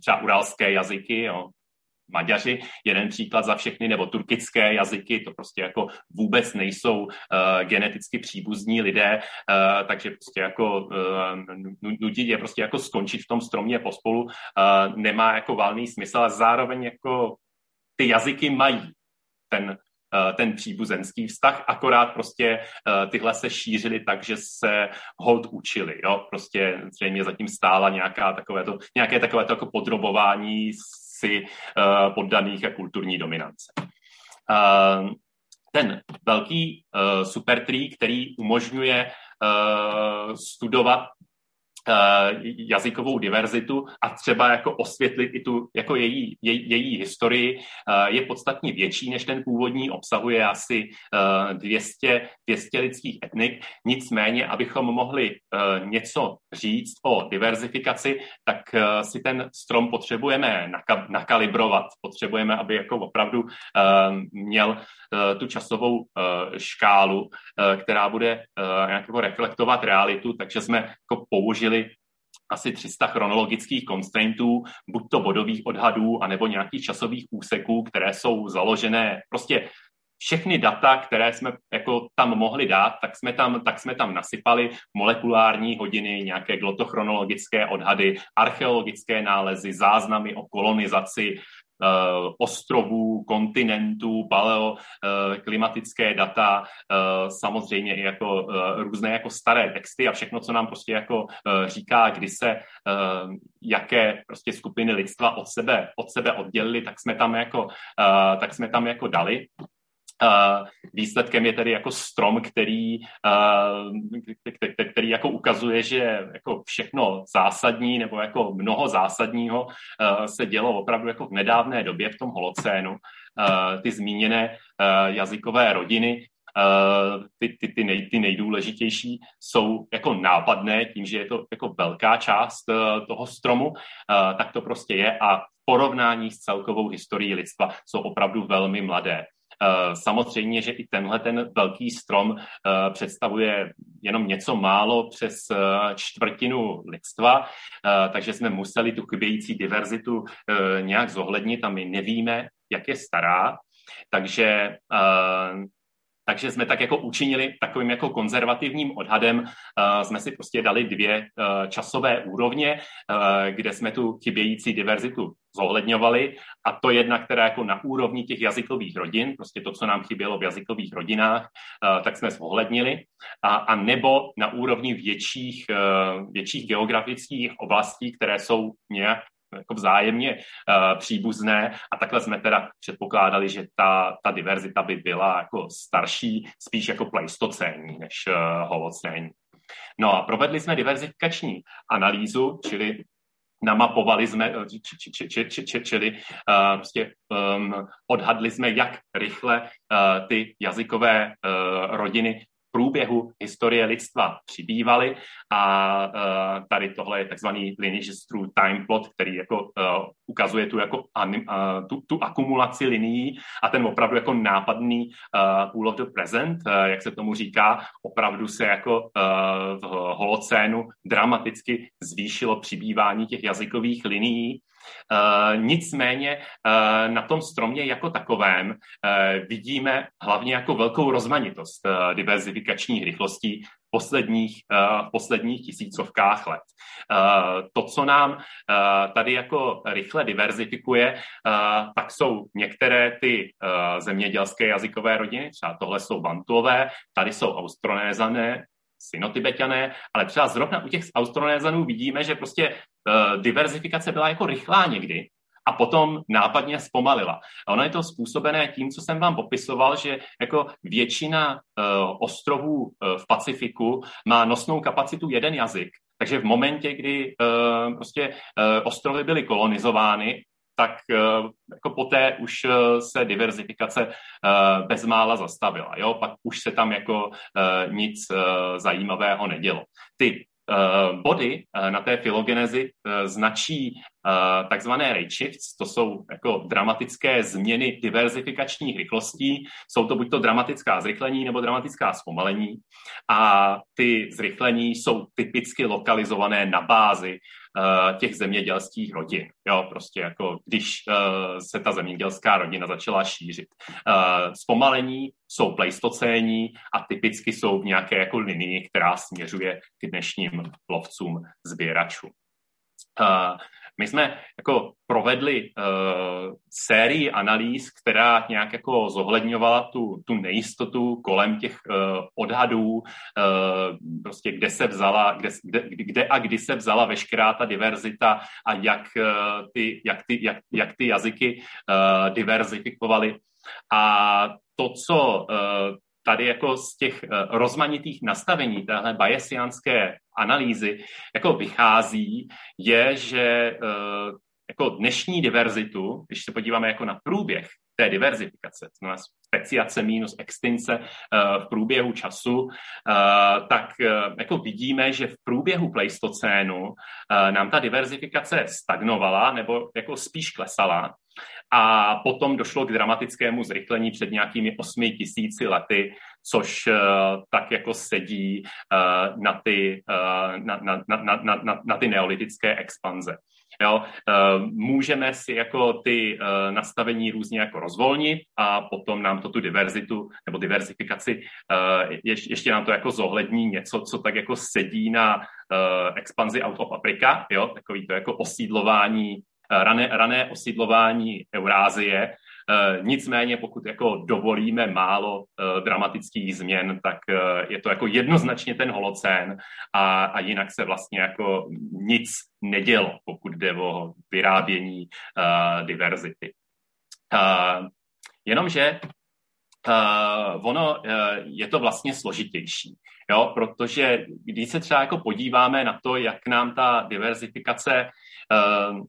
třeba uralské jazyky, jo, Maďaři, jeden příklad za všechny, nebo turkické jazyky, to prostě jako vůbec nejsou uh, geneticky příbuzní lidé, uh, takže prostě jako uh, nutit je prostě jako skončit v tom stromě pospolu uh, nemá jako valný smysl, a zároveň jako ty jazyky mají ten ten příbuzenský vztah, akorát prostě tyhle se šířily tak, že se hold učili, jo, prostě zřejmě zatím stála nějaká takovéto, nějaké takovéto jako podrobování si uh, poddaných a kulturní dominance. Uh, ten velký uh, supertree, který umožňuje studovat Eh, jazykovou diverzitu a třeba jako osvětlit i tu jako její, jej, její historii eh, je podstatně větší, než ten původní obsahuje asi 200, 200 lidských etnik. Nicméně, abychom mohli eh, něco říct o diverzifikaci, tak si ten strom potřebujeme nakalibrovat, potřebujeme, aby jako opravdu měl tu časovou škálu, která bude nějak jako reflektovat realitu, takže jsme jako použili asi 300 chronologických constraintů, buď to bodových odhadů, anebo nějakých časových úseků, které jsou založené. Prostě všechny data, které jsme jako tam mohli dát, tak jsme tam, tak jsme tam nasypali molekulární hodiny, nějaké glotochronologické odhady, archeologické nálezy, záznamy o kolonizaci, ostrovů, kontinentů, paleo, eh, klimatické data, eh, samozřejmě i jako různé jako staré texty a všechno, co nám prostě jako říká, kdy se jaké prostě skupiny lidstva od sebe, od sebe oddělili, tak jsme tam jako, tak jsme tam jako dali. Uh, výsledkem je tedy jako strom, který, uh, který jako ukazuje, že jako všechno zásadní nebo jako mnoho zásadního uh, se dělo opravdu jako v nedávné době v tom holocénu. Ty zmíněné jazykové rodiny, ty, ty, ty, nej, ty nejdůležitější jsou jako nápadné tím, že je to jako velká část toho stromu, tak to prostě je a porovnání s celkovou historií lidstva jsou opravdu velmi mladé. Samozřejmě, že i tenhle ten velký strom představuje jenom něco málo přes čtvrtinu lidstva, takže jsme museli tu chybějící diverzitu nějak zohlednit a my nevíme, jak je stará. Takže takže jsme tak jako učinili takovým jako konzervativním odhadem, jsme si prostě dali dvě časové úrovně, kde jsme tu chybějící diverzitu zohledňovali. A to jedna, která jako na úrovni těch jazykových rodin, prostě to, co nám chybělo v jazykových rodinách, tak jsme zohlednili. A, a nebo na úrovni větších, větších geografických oblastí, které jsou nějak jako vzájemně uh, příbuzné. A takhle jsme teda předpokládali, že ta, ta diverzita by byla jako starší, spíš jako pleistocénní než uh, holocénní. No a provedli jsme diverzifikační analýzu, čili namapovali jsme, či, či, či, či, či, čili uh, prostě, um, odhadli jsme, jak rychle uh, ty jazykové uh, rodiny průběhu historie lidstva přibývaly a uh, tady tohle je takzvaný lineage through time plot, který jako uh, ukazuje tu, jako anim, uh, tu, tu akumulaci linií a ten opravdu jako nápadný uh, of the present, uh, jak se tomu říká, opravdu se jako uh, v holocénu dramaticky zvýšilo přibývání těch jazykových linií Uh, nicméně uh, na tom stromě jako takovém uh, vidíme hlavně jako velkou rozmanitost diverzifikačních rychlostí v posledních, v posledních tisícovkách let. To, co nám tady jako rychle diverzifikuje, tak jsou některé ty zemědělské jazykové rodiny, třeba tohle jsou bantuové, tady jsou austronézané, synotibetané, ale třeba zrovna u těch austronézanů vidíme, že prostě uh, diverzifikace byla jako rychlá někdy, a potom nápadně zpomalila. A ono je to způsobené tím, co jsem vám popisoval, že jako většina uh, ostrovů uh, v Pacifiku má nosnou kapacitu jeden jazyk. Takže v momentě, kdy uh, prostě uh, ostrovy byly kolonizovány, tak uh, jako poté už uh, se diverzifikace uh, bezmála zastavila. Jo? Pak už se tam jako nic zajímavého nedělo. Ty body na té filogenezi značí takzvané redshifts, to jsou jako dramatické změny diverzifikačních rychlostí. Jsou to buď to dramatická zrychlení nebo dramatická zpomalení. A ty zrychlení jsou typicky lokalizované na bázi uh, těch zemědělských rodin. Jo, prostě jako když uh, se ta zemědělská rodina začala šířit. Zpomalení jsou pleistocénní a typicky jsou v nějaké jako linii, která směřuje k dnešním lovcům sběračům. My jsme jako provedli uh, sérii analýz, která nějak jako zohledňovala tu, tu nejistotu kolem těch uh, odhadů, uh, prostě kde se vzala, kde, kde, kde a kdy se vzala veškerá ta diverzita a jak, uh, ty, jak, ty, jak, jak ty jazyky uh, diverzifikovaly. A to, co uh, tady jako z těch rozmanitých nastavení téhle bayesiánské analýzy jako vychází, je, že jako dnešní diverzitu, když se podíváme jako na průběh té diverzifikace, znamená speciace minus extince v průběhu času, tak jako vidíme, že v průběhu pleistocénu nám ta diverzifikace stagnovala nebo jako spíš klesala a potom došlo k dramatickému zrychlení před nějakými osmi tisíci lety, což tak jako sedí na, ty, na, na, na, na, na, na ty neolitické expanze. Jo, uh, můžeme si jako ty uh, nastavení různě jako rozvolnit a potom nám to tu diverzitu nebo diverzifikaci uh, ješ, ještě nám to jako zohlední něco, co tak jako sedí na expanzi out of Africa, jo, takový to jako osídlování Eh, rané, rané osidlování Eurázie. Eh, nicméně, pokud jako dovolíme málo eh, dramatických změn, tak je to jako jednoznačně ten holocén a, a jinak se vlastně jako nic nedělo, pokud jde o vyrábění diverzity. Jenomže Uh, ono uh, je to vlastně složitější, jo, protože když se třeba jako podíváme na to, jak nám ta diverzifikace uh,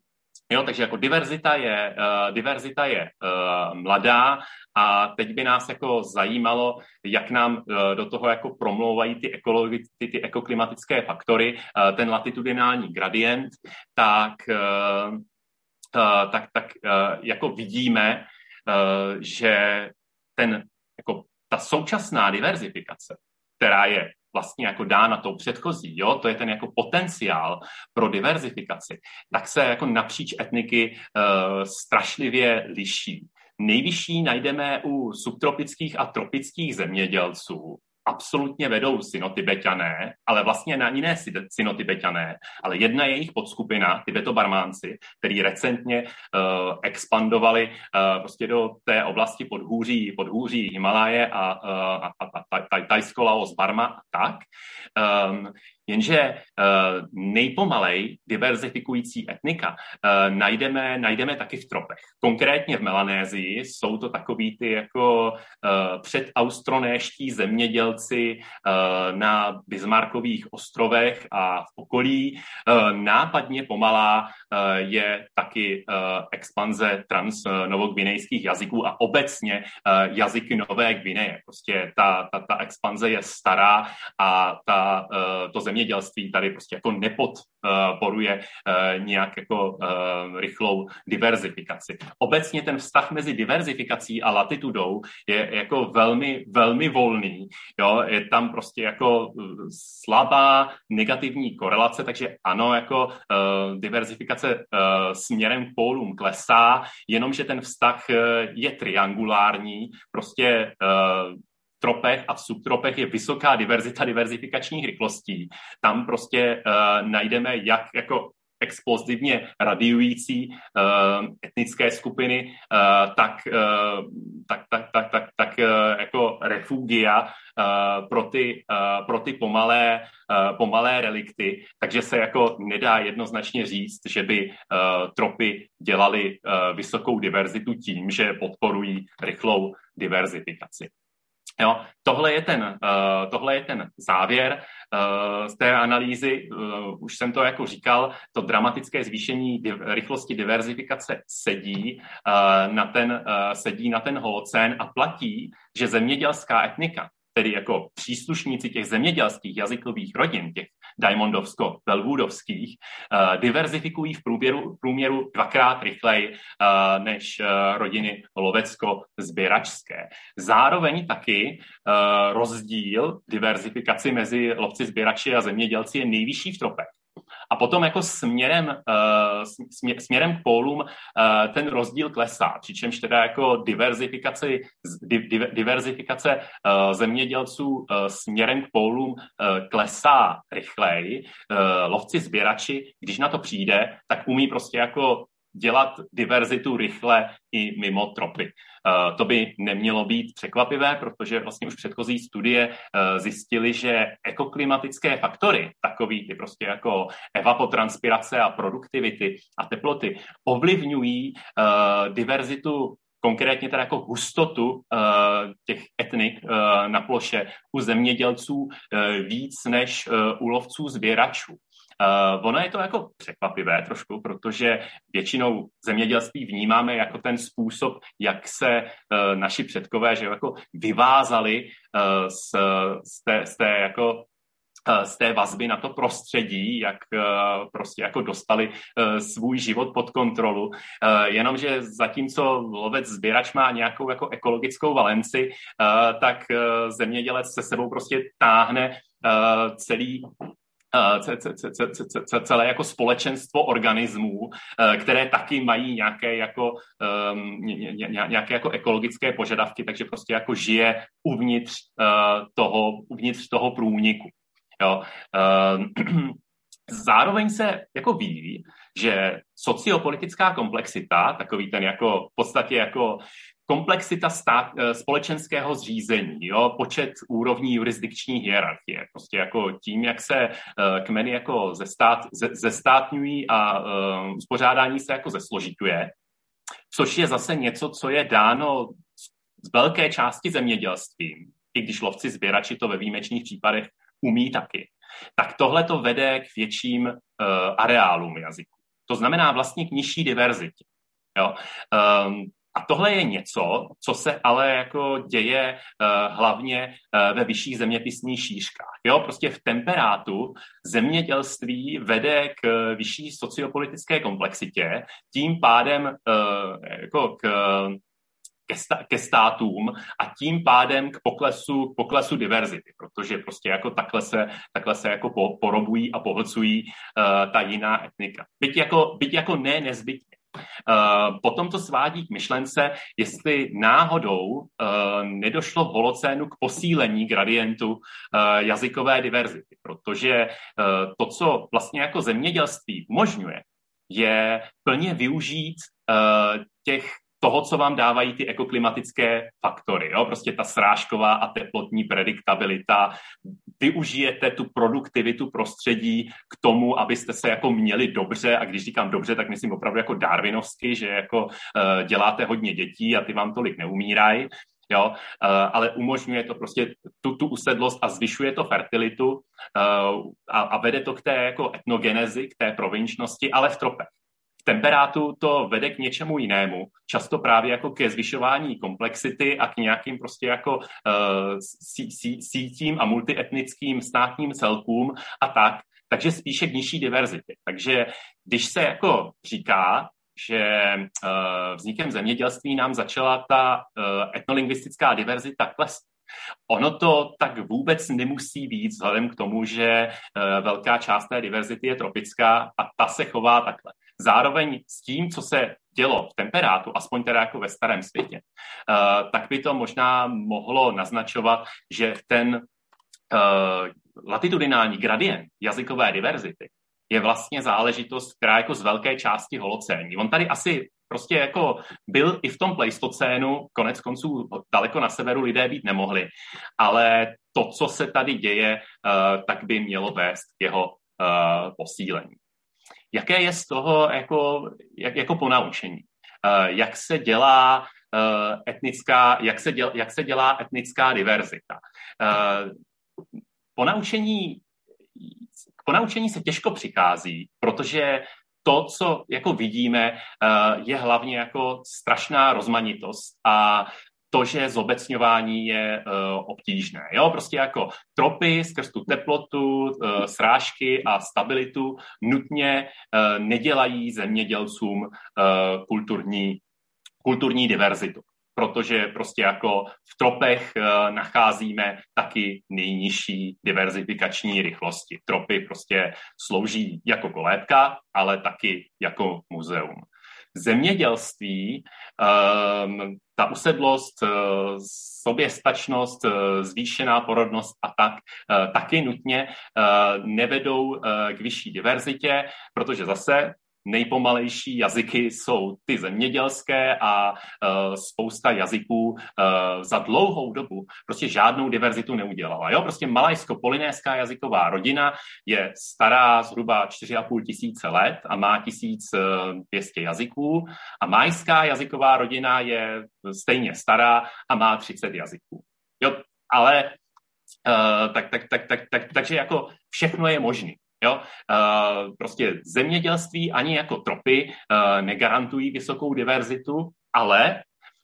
Jo, takže jako diverzita je, uh, diverzita je uh, mladá a teď by nás jako zajímalo, jak nám uh, do toho jako promlouvají ty, ekologi- ty, ty ekoklimatické faktory, uh, ten latitudinální gradient, tak, uh, uh, tak, tak uh, jako vidíme, uh, že ten, jako ta současná diverzifikace, která je vlastně jako dána tou předchozí, jo, to je ten jako potenciál pro diverzifikaci, tak se jako napříč etniky uh, strašlivě liší. Nejvyšší najdeme u subtropických a tropických zemědělců, absolutně vedou synotibetané, ale vlastně na jiné synotibetané, ale jedna jejich podskupina, tibetobarmánci, který recentně uh, expandovali uh, prostě do té oblasti podhůří, podhůří Himaláje a, uh, a, a, a, a Tajsko, Laos, Barma a tak, um, Jenže uh, nejpomalej diverzifikující etnika uh, najdeme, najdeme taky v tropech. Konkrétně v Melanézii jsou to takový ty jako uh, předaustronéští zemědělci na Bismarckových ostrovech a v okolí. Nápadně pomalá je taky expanze trans uh, novogvinejských jazyků a obecně jazyky Nové Gvineje. Prostě ta, ta, ta expanze je stará a ta, to země zemědělství tady prostě jako nepodporuje eh, nějak jako eh, rychlou diverzifikaci. Obecně ten vztah mezi diverzifikací a latitudou je jako velmi, velmi volný. Jo? Je tam prostě jako eh, slabá negativní korelace, takže ano, jako diverzifikace směrem k pólům klesá, jenomže ten vztah je triangulární, prostě tropech a v subtropech je vysoká diverzita diverzifikačních rychlostí. Tam prostě uh, najdeme jak jako explozivně radiující uh, etnické skupiny, uh, tak, uh, tak, tak, tak, tak, tak uh, jako refugia uh, pro, ty, uh, pro ty pomalé, uh, pomalé relikty. Takže se jako nedá jednoznačně říct, že by uh, tropy dělali uh, vysokou diverzitu tím, že podporují rychlou diverzifikaci. Jo, tohle, je ten, uh, tohle je ten závěr uh, z té analýzy. Uh, už jsem to jako říkal, to dramatické zvýšení div- rychlosti diverzifikace sedí, uh, na ten, uh, sedí na ten holocén a platí, že zemědělská etnika, tedy jako příslušníci těch zemědělských jazykových rodin, těch Diamondovsko-Belwoodovských, uh, diverzifikují v průměru, průměru dvakrát rychleji uh, než uh, rodiny lovecko-sběračské. Zároveň taky rozdíl diverzifikaci mezi lovci-sběrači a zemědělci je nejvyšší v tropech. A potom jako směrem, uh, směrem k pólům uh, ten rozdíl klesá, přičemž teda jako diverzifikace, div, diverzifikace uh, zemědělců směrem k pólům klesá rychleji. Lovci sběrači, když na to přijde, tak umí prostě jako dělat diverzitu rychle i mimo tropy. Eh, to by nemělo být překvapivé, protože vlastně už předchozí studie eh, zjistily, že ekoklimatické faktory, takový ty prostě jako evapotranspirace a produktivity a teploty, ovlivňují eh, diverzitu konkrétně teda jako hustotu uh, těch etnik uh, na ploše u zemědělců uh, víc než u lovců sběračů. Uh, ono je to jako překvapivé trošku, protože většinou zemědělství vnímáme jako ten způsob, jak se uh, naši předkové že jako vyvázali uh, z, z, té, z té jako z té vazby na to prostředí, jak prostě jako dostali svůj život pod kontrolu. Jenomže zatímco lovec sběrač má nějakou jako ekologickou valenci, tak zemědělec se sebou prostě táhne celý celé jako společenstvo organismů, eh, které taky mají nějaké jako, ehm, nějaké jako ekologické požadavky, takže prostě jako žije uvnitř eh, toho, uvnitř toho průniku. Jo. <clears throat> Zároveň se jako ví, že sociopolitická komplexita, takový ten jako v podstatě jako komplexita stát, eh, společenského zřízení, jo, počet úrovní jurisdikční hierarchie, prostě jako tím, jak se uh, kmeny jako zestát, ze, zestátňují a uh, uspořádání se jako zesložituje, což je zase něco, co je dáno z velké části zemědělstvím, i když lovci sběrači to ve výjimečných případech umí taky, tak tohle to vede k větším uh, areálům jazyku. To znamená vlastně k nižší diverzitě. Jo? Um, a tohle je něco, co se ale jako děje uh, hlavně uh, ve vyšších zeměpisných šířkách. Jo, prostě v temperátu zemědělství vede k uh, vyšší sociopolitické komplexitě, tím pádem uh, jako k ke, sta, ke státům a tím pádem k poklesu, k poklesu diverzity, protože prostě jako takhle se, takhle se jako po, porobují a pohlcují uh, ta jiná etnika. Byť jako, byť jako ne nezbytně. Uh, potom to svádí k myšlence, jestli náhodou uh, nedošlo v holocénu k posílení gradientu uh, jazykové diverzity, protože to, co vlastně jako zemědělství umožňuje, je plně využít těch toho, co vám dávají ty ekoklimatické faktory. Jo? Prostě ta srážková a teplotní prediktabilita. Využijete tu produktivitu prostředí k tomu, abyste se jako měli dobře, a když říkám dobře, tak myslím opravdu jako darwinovsky, že jako uh, děláte hodně dětí a ty vám tolik neumírají. Jo, uh, ale umožňuje to prostě tu, tu usedlost a zvyšuje to fertilitu uh, a, a vede to k té jako etnogenezi, k té provinčnosti, ale v tropech temperátu to vede k něčemu jinému, často právě jako ke zvyšování komplexity a k nějakým prostě jako uh, sí, sí, sítím a multietnickým státním celkům a tak, takže spíše k nižší diverzitě. Takže když se jako říká, že uh, vznikem zemědělství nám začala ta uh, etnolingvistická diverzita klesat, Ono to tak vůbec nemusí být vzhledem k tomu, že velká část té diverzity je tropická a ta se chová takhle. Zároveň s tím, co se dělo v temperátu, aspoň teda jako ve starém světě, uh, tak by to možná mohlo naznačovat, že ten uh, latitudinální gradient jazykové diverzity je vlastně záležitost, která jako z velké části holocéní. On tady asi prostě jako byl i v tom pleistocénu, konec konců daleko na severu lidé být nemohli, ale to, co se tady děje, uh, tak by mělo vést k jeho posílení. Jaké je z toho jako, jak, jako ponaučení? Uh, jak se dělá uh, etnická, jak se, děl, jak se dělá etnická diverzita? Uh, ponaučení, k ponaučení se těžko přichází, protože to, co jako vidíme, je hlavně jako strašná rozmanitost a to, že zobecňování je uh, obtížné. Jo? Prostě jako tropy skrz tu teplotu, uh, srážky a stabilitu nutně uh, nedělají zemědělcům uh, kulturní, kulturní diverzitu protože prostě jako v tropech nacházíme taky nejnižší diverzifikační rychlosti. Tropy prostě slouží jako kolébka, ale taky jako muzeum zemědělství, um, ta usedlost, uh, soběstačnost, uh, zvýšená porodnost a tak uh, taky nutně nevedou k vyšší diverzitě, protože zase nejpomalejší jazyky jsou ty zemědělské a uh, spousta jazyků uh, za dlouhou dobu prostě žádnou diverzitu neudělala. Jo? Prostě malajsko-polinéská jazyková rodina je stará zhruba 4,5 tisíce let a má 1200 jazyků a majská jazyková rodina je stejně stará a má 30 jazyků. Jo? Ale uh, tak, tak, tak, tak, tak, takže jako všechno je možné. Jo? Uh, prostě zemědělství ani jako tropy uh, negarantují vysokou diverzitu, ale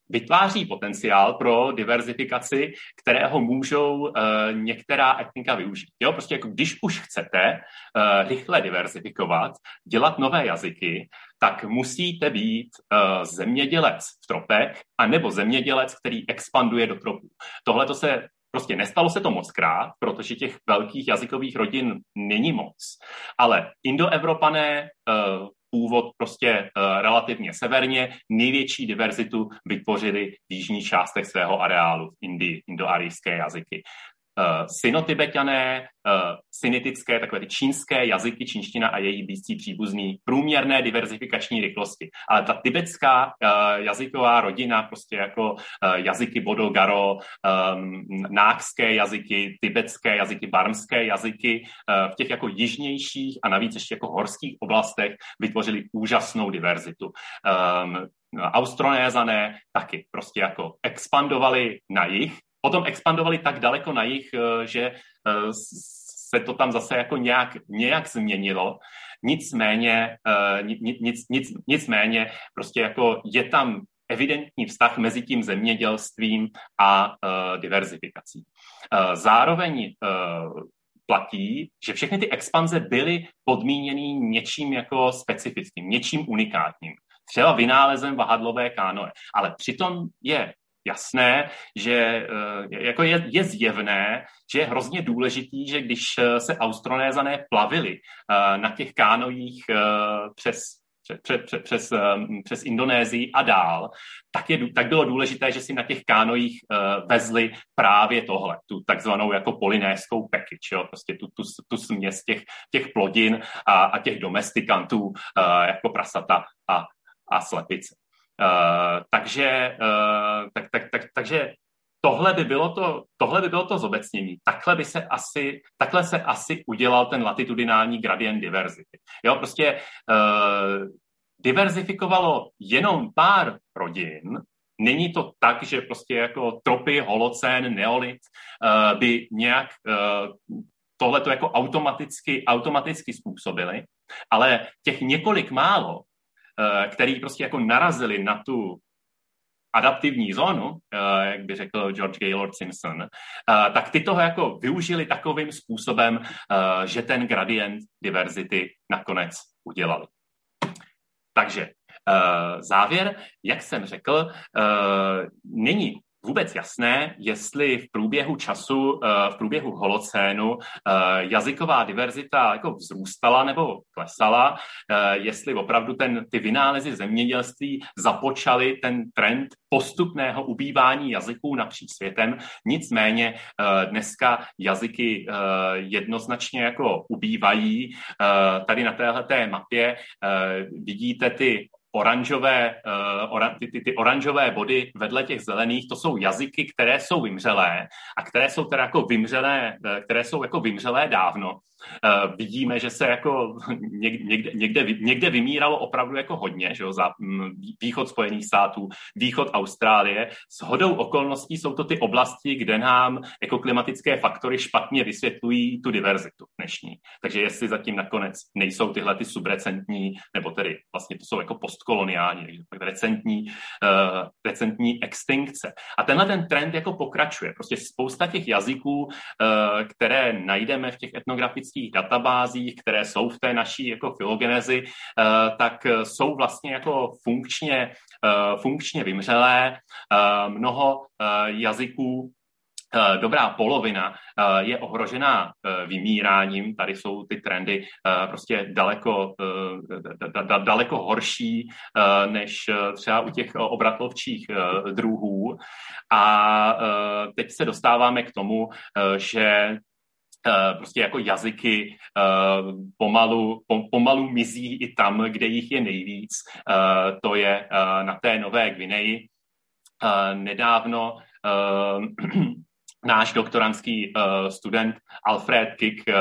vytváří potenciál pro diverzifikaci, kterého můžou uh, některá etnika využít. Jo? Prostě jako když už chcete uh, rychle diverzifikovat, dělat nové jazyky, tak musíte být uh, zemědělec v tropech, anebo zemědělec, který expanduje do tropů. Tohle to se Prostě nestalo se to moc krát, protože těch velkých jazykových rodin není moc. Ale indoevropané uh, původ prostě uh, relativně severně, největší diverzitu vytvořili v jižních částech svého areálu v Indii, indoarijské jazyky uh, synotibetané, uh, synitické, takové ty čínské jazyky, čínština a její blízcí příbuzný, průměrné diverzifikační rychlosti. Ale ta tibetská uh, jazyková rodina, prostě jako jazyky Bodo, Garo, um, nákské jazyky, tibetské jazyky, barmské jazyky, v těch jako jižnějších a navíc ještě jako horských oblastech vytvořili úžasnou diverzitu. Um, Austronézané taky prostě jako expandovali na jich potom expandovali tak daleko na jich, eh, že eh, se to tam zase jako nějak, nějak změnilo. Nicméně, eh, nic, nic, nic, nicméně prostě jako je tam evidentní vztah mezi tím zemědělstvím a diverzifikací. Zároveň platí, že všechny ty expanze byly podmíněny něčím jako specifickým, něčím unikátním. třeba vynálezem vahadlové kánoe. Ale přitom je jasné, že eh, jako je, je zjevné, že je hrozně důležitý, že když eh, se austronézané plavili eh, na těch kánojích přes přes, přes, přes, přes Indonésii a dál, tak, je, tak bylo důležité, že si na těch kánojích uh, vezli právě tohle, tu takzvanou jako polinéskou package, jo, prostě tu, tu, tu směs těch, těch plodin a, a těch domestikantů uh, jako prasata a, a slepice. Uh, takže, uh, tak, tak, tak, takže tohle by bylo to, tohle by bylo to zobecnění. Takhle by se asi, takhle se asi udělal ten latitudinální gradient diverzity. Jo, prostě uh, diverzifikovalo jenom pár rodin, Není to tak, že prostě jako tropy, holocén, neolit uh, by nějak uh, tohleto jako automaticky, automaticky způsobili, ale těch několik málo, který prostě jako narazili na tu adaptivní zónu, eh, jak by řekl George Gaylord Simpson, eh, tak ty toho jako využili takovým způsobem, eh, že ten gradient diverzity nakonec udělali. Takže závěr, jak jsem řekl, není vůbec jasné, jestli v průběhu času, eh, v průběhu holocénu eh, jazyková diverzita jako vzrůstala nebo klesala, eh, jestli opravdu ten, ty vynálezy zemědělství započaly ten trend postupného ubývání jazyků napříč světem. Nicméně dneska jazyky jednoznačně jako ubývají. Tady na téhle mapě vidíte ty oranžové, uh, oran, ty, ty, ty oranžové body vedle těch zelených, to jsou jazyky, které jsou vymřelé a které jsou teda jako vymřelé, eh, které jsou jako vymřelé dávno. Uh, vidíme, že se jako <laughs> někde, někde, někde vymíralo opravdu jako hodně, že jo, za východ Spojených států, východ Austrálie. S hodou okolností jsou to ty oblasti, kde nám jako klimatické faktory špatně vysvětlují tu diverzitu dnešní. Takže jestli zatím nakonec nejsou tyhle ty subrecentní, nebo tedy vlastně to jsou jako postkoloniální, takže tak recentní, uh, recentní extinkce. A tenhle ten trend jako pokračuje. Prostě spousta těch jazyků, uh, které najdeme v těch etnografických databázích, které jsou v té naší jako filogenezi, eh, tak jsou vlastně jako funkčně, eh, funkčně vymřelé. Eh, mnoho jazyků dobrá polovina je ohrožená vymíráním. Tady jsou ty trendy prostě daleko, daleko horší než třeba u těch obratlovčích druhů. A teď se dostáváme k tomu, že prostě jako jazyky pomalu, pomalu mizí i tam, kde jich je nejvíc. To je na té Nové Gvineji. Nedávno náš doktorantský uh, student Alfred Kick uh,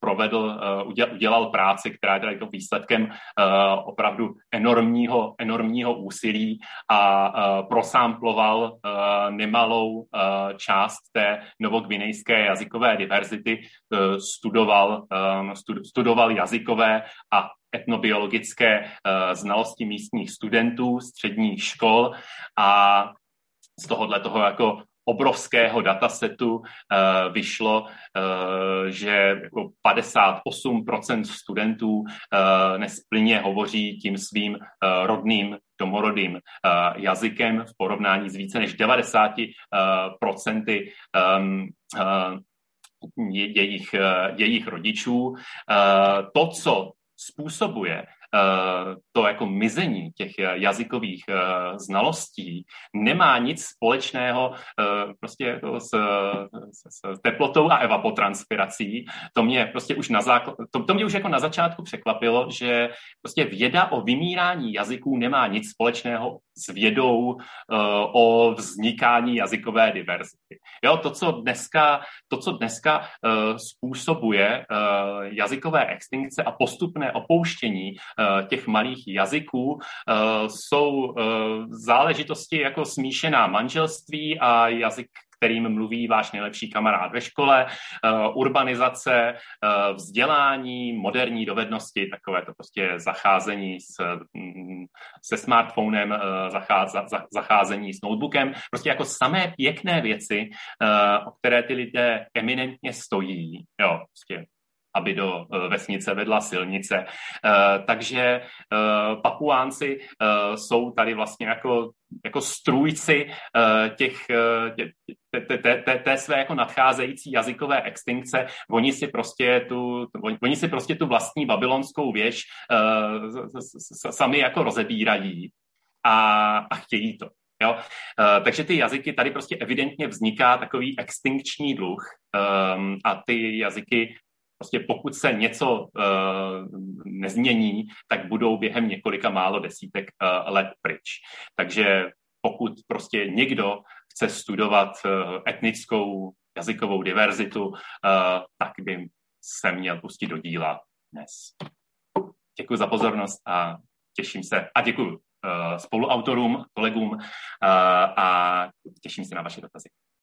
provedl, uh, udělal, udělal práci, která je jako výsledkem uh, opravdu enormního, enormního úsilí a uh, prosámploval uh, nemalou uh, část té novogvinejské jazykové diverzity, uh, studoval, um, stud, studoval jazykové a etnobiologické uh, znalosti místních studentů středních škol a z tohohle toho jako obrovského datasetu uh, vyšlo, uh, že jako 58% studentů uh, nesplně hovoří tím svým rodným domorodým jazykem v porovnání s více než 90% uh, procenty, um, uh, jejich, jejich rodičů. To, co způsobuje Eh, to jako mizení těch eh, jazykových eh, znalostí nemá nic společného prostě s, s, s teplotou a evapotranspirací. To mě prostě už na základ, to, to mě už jako na začátku překvapilo, že prostě věda o vymírání jazyků nemá nic společného s vědou o vznikání jazykové diverzity. Jo, to, co dneska, to, co dneska způsobuje jazykové extinkce a postupné opouštění Eh, těch malých jazyků eh, jsou eh, záležitosti jako smíšená manželství a jazyk kterým mluví váš nejlepší kamarád ve škole, urbanizace, vzdělání, moderní dovednosti, takové to prostě zacházení s, mm, se smartphonem, zacházení s notebookem, prostě jako samé pěkné věci, o které ty lidé eminentně stojí. Jo, prostě aby do vesnice vedla silnice. Takže Papuánci jsou tady vlastně jako, jako strůjci těch, tě, té, té, té své jako nadcházející jazykové extinkce. Oni si prostě tu, oni si prostě tu vlastní babylonskou věž sami jako rozebírají a, a chtějí to. Jo? Takže ty jazyky, tady prostě evidentně vzniká takový extinkční dluh um, a ty jazyky prostě pokud se něco uh, nezmění, tak budou během několika málo desítek uh, let pryč. Takže pokud prostě někdo chce studovat uh, etnickou jazykovou diverzitu, uh, tak by se měl pustit do díla dnes. Děkuji za pozornost a těším se a děkuji spoluautorům, kolegům a těším se na vaše dotazy.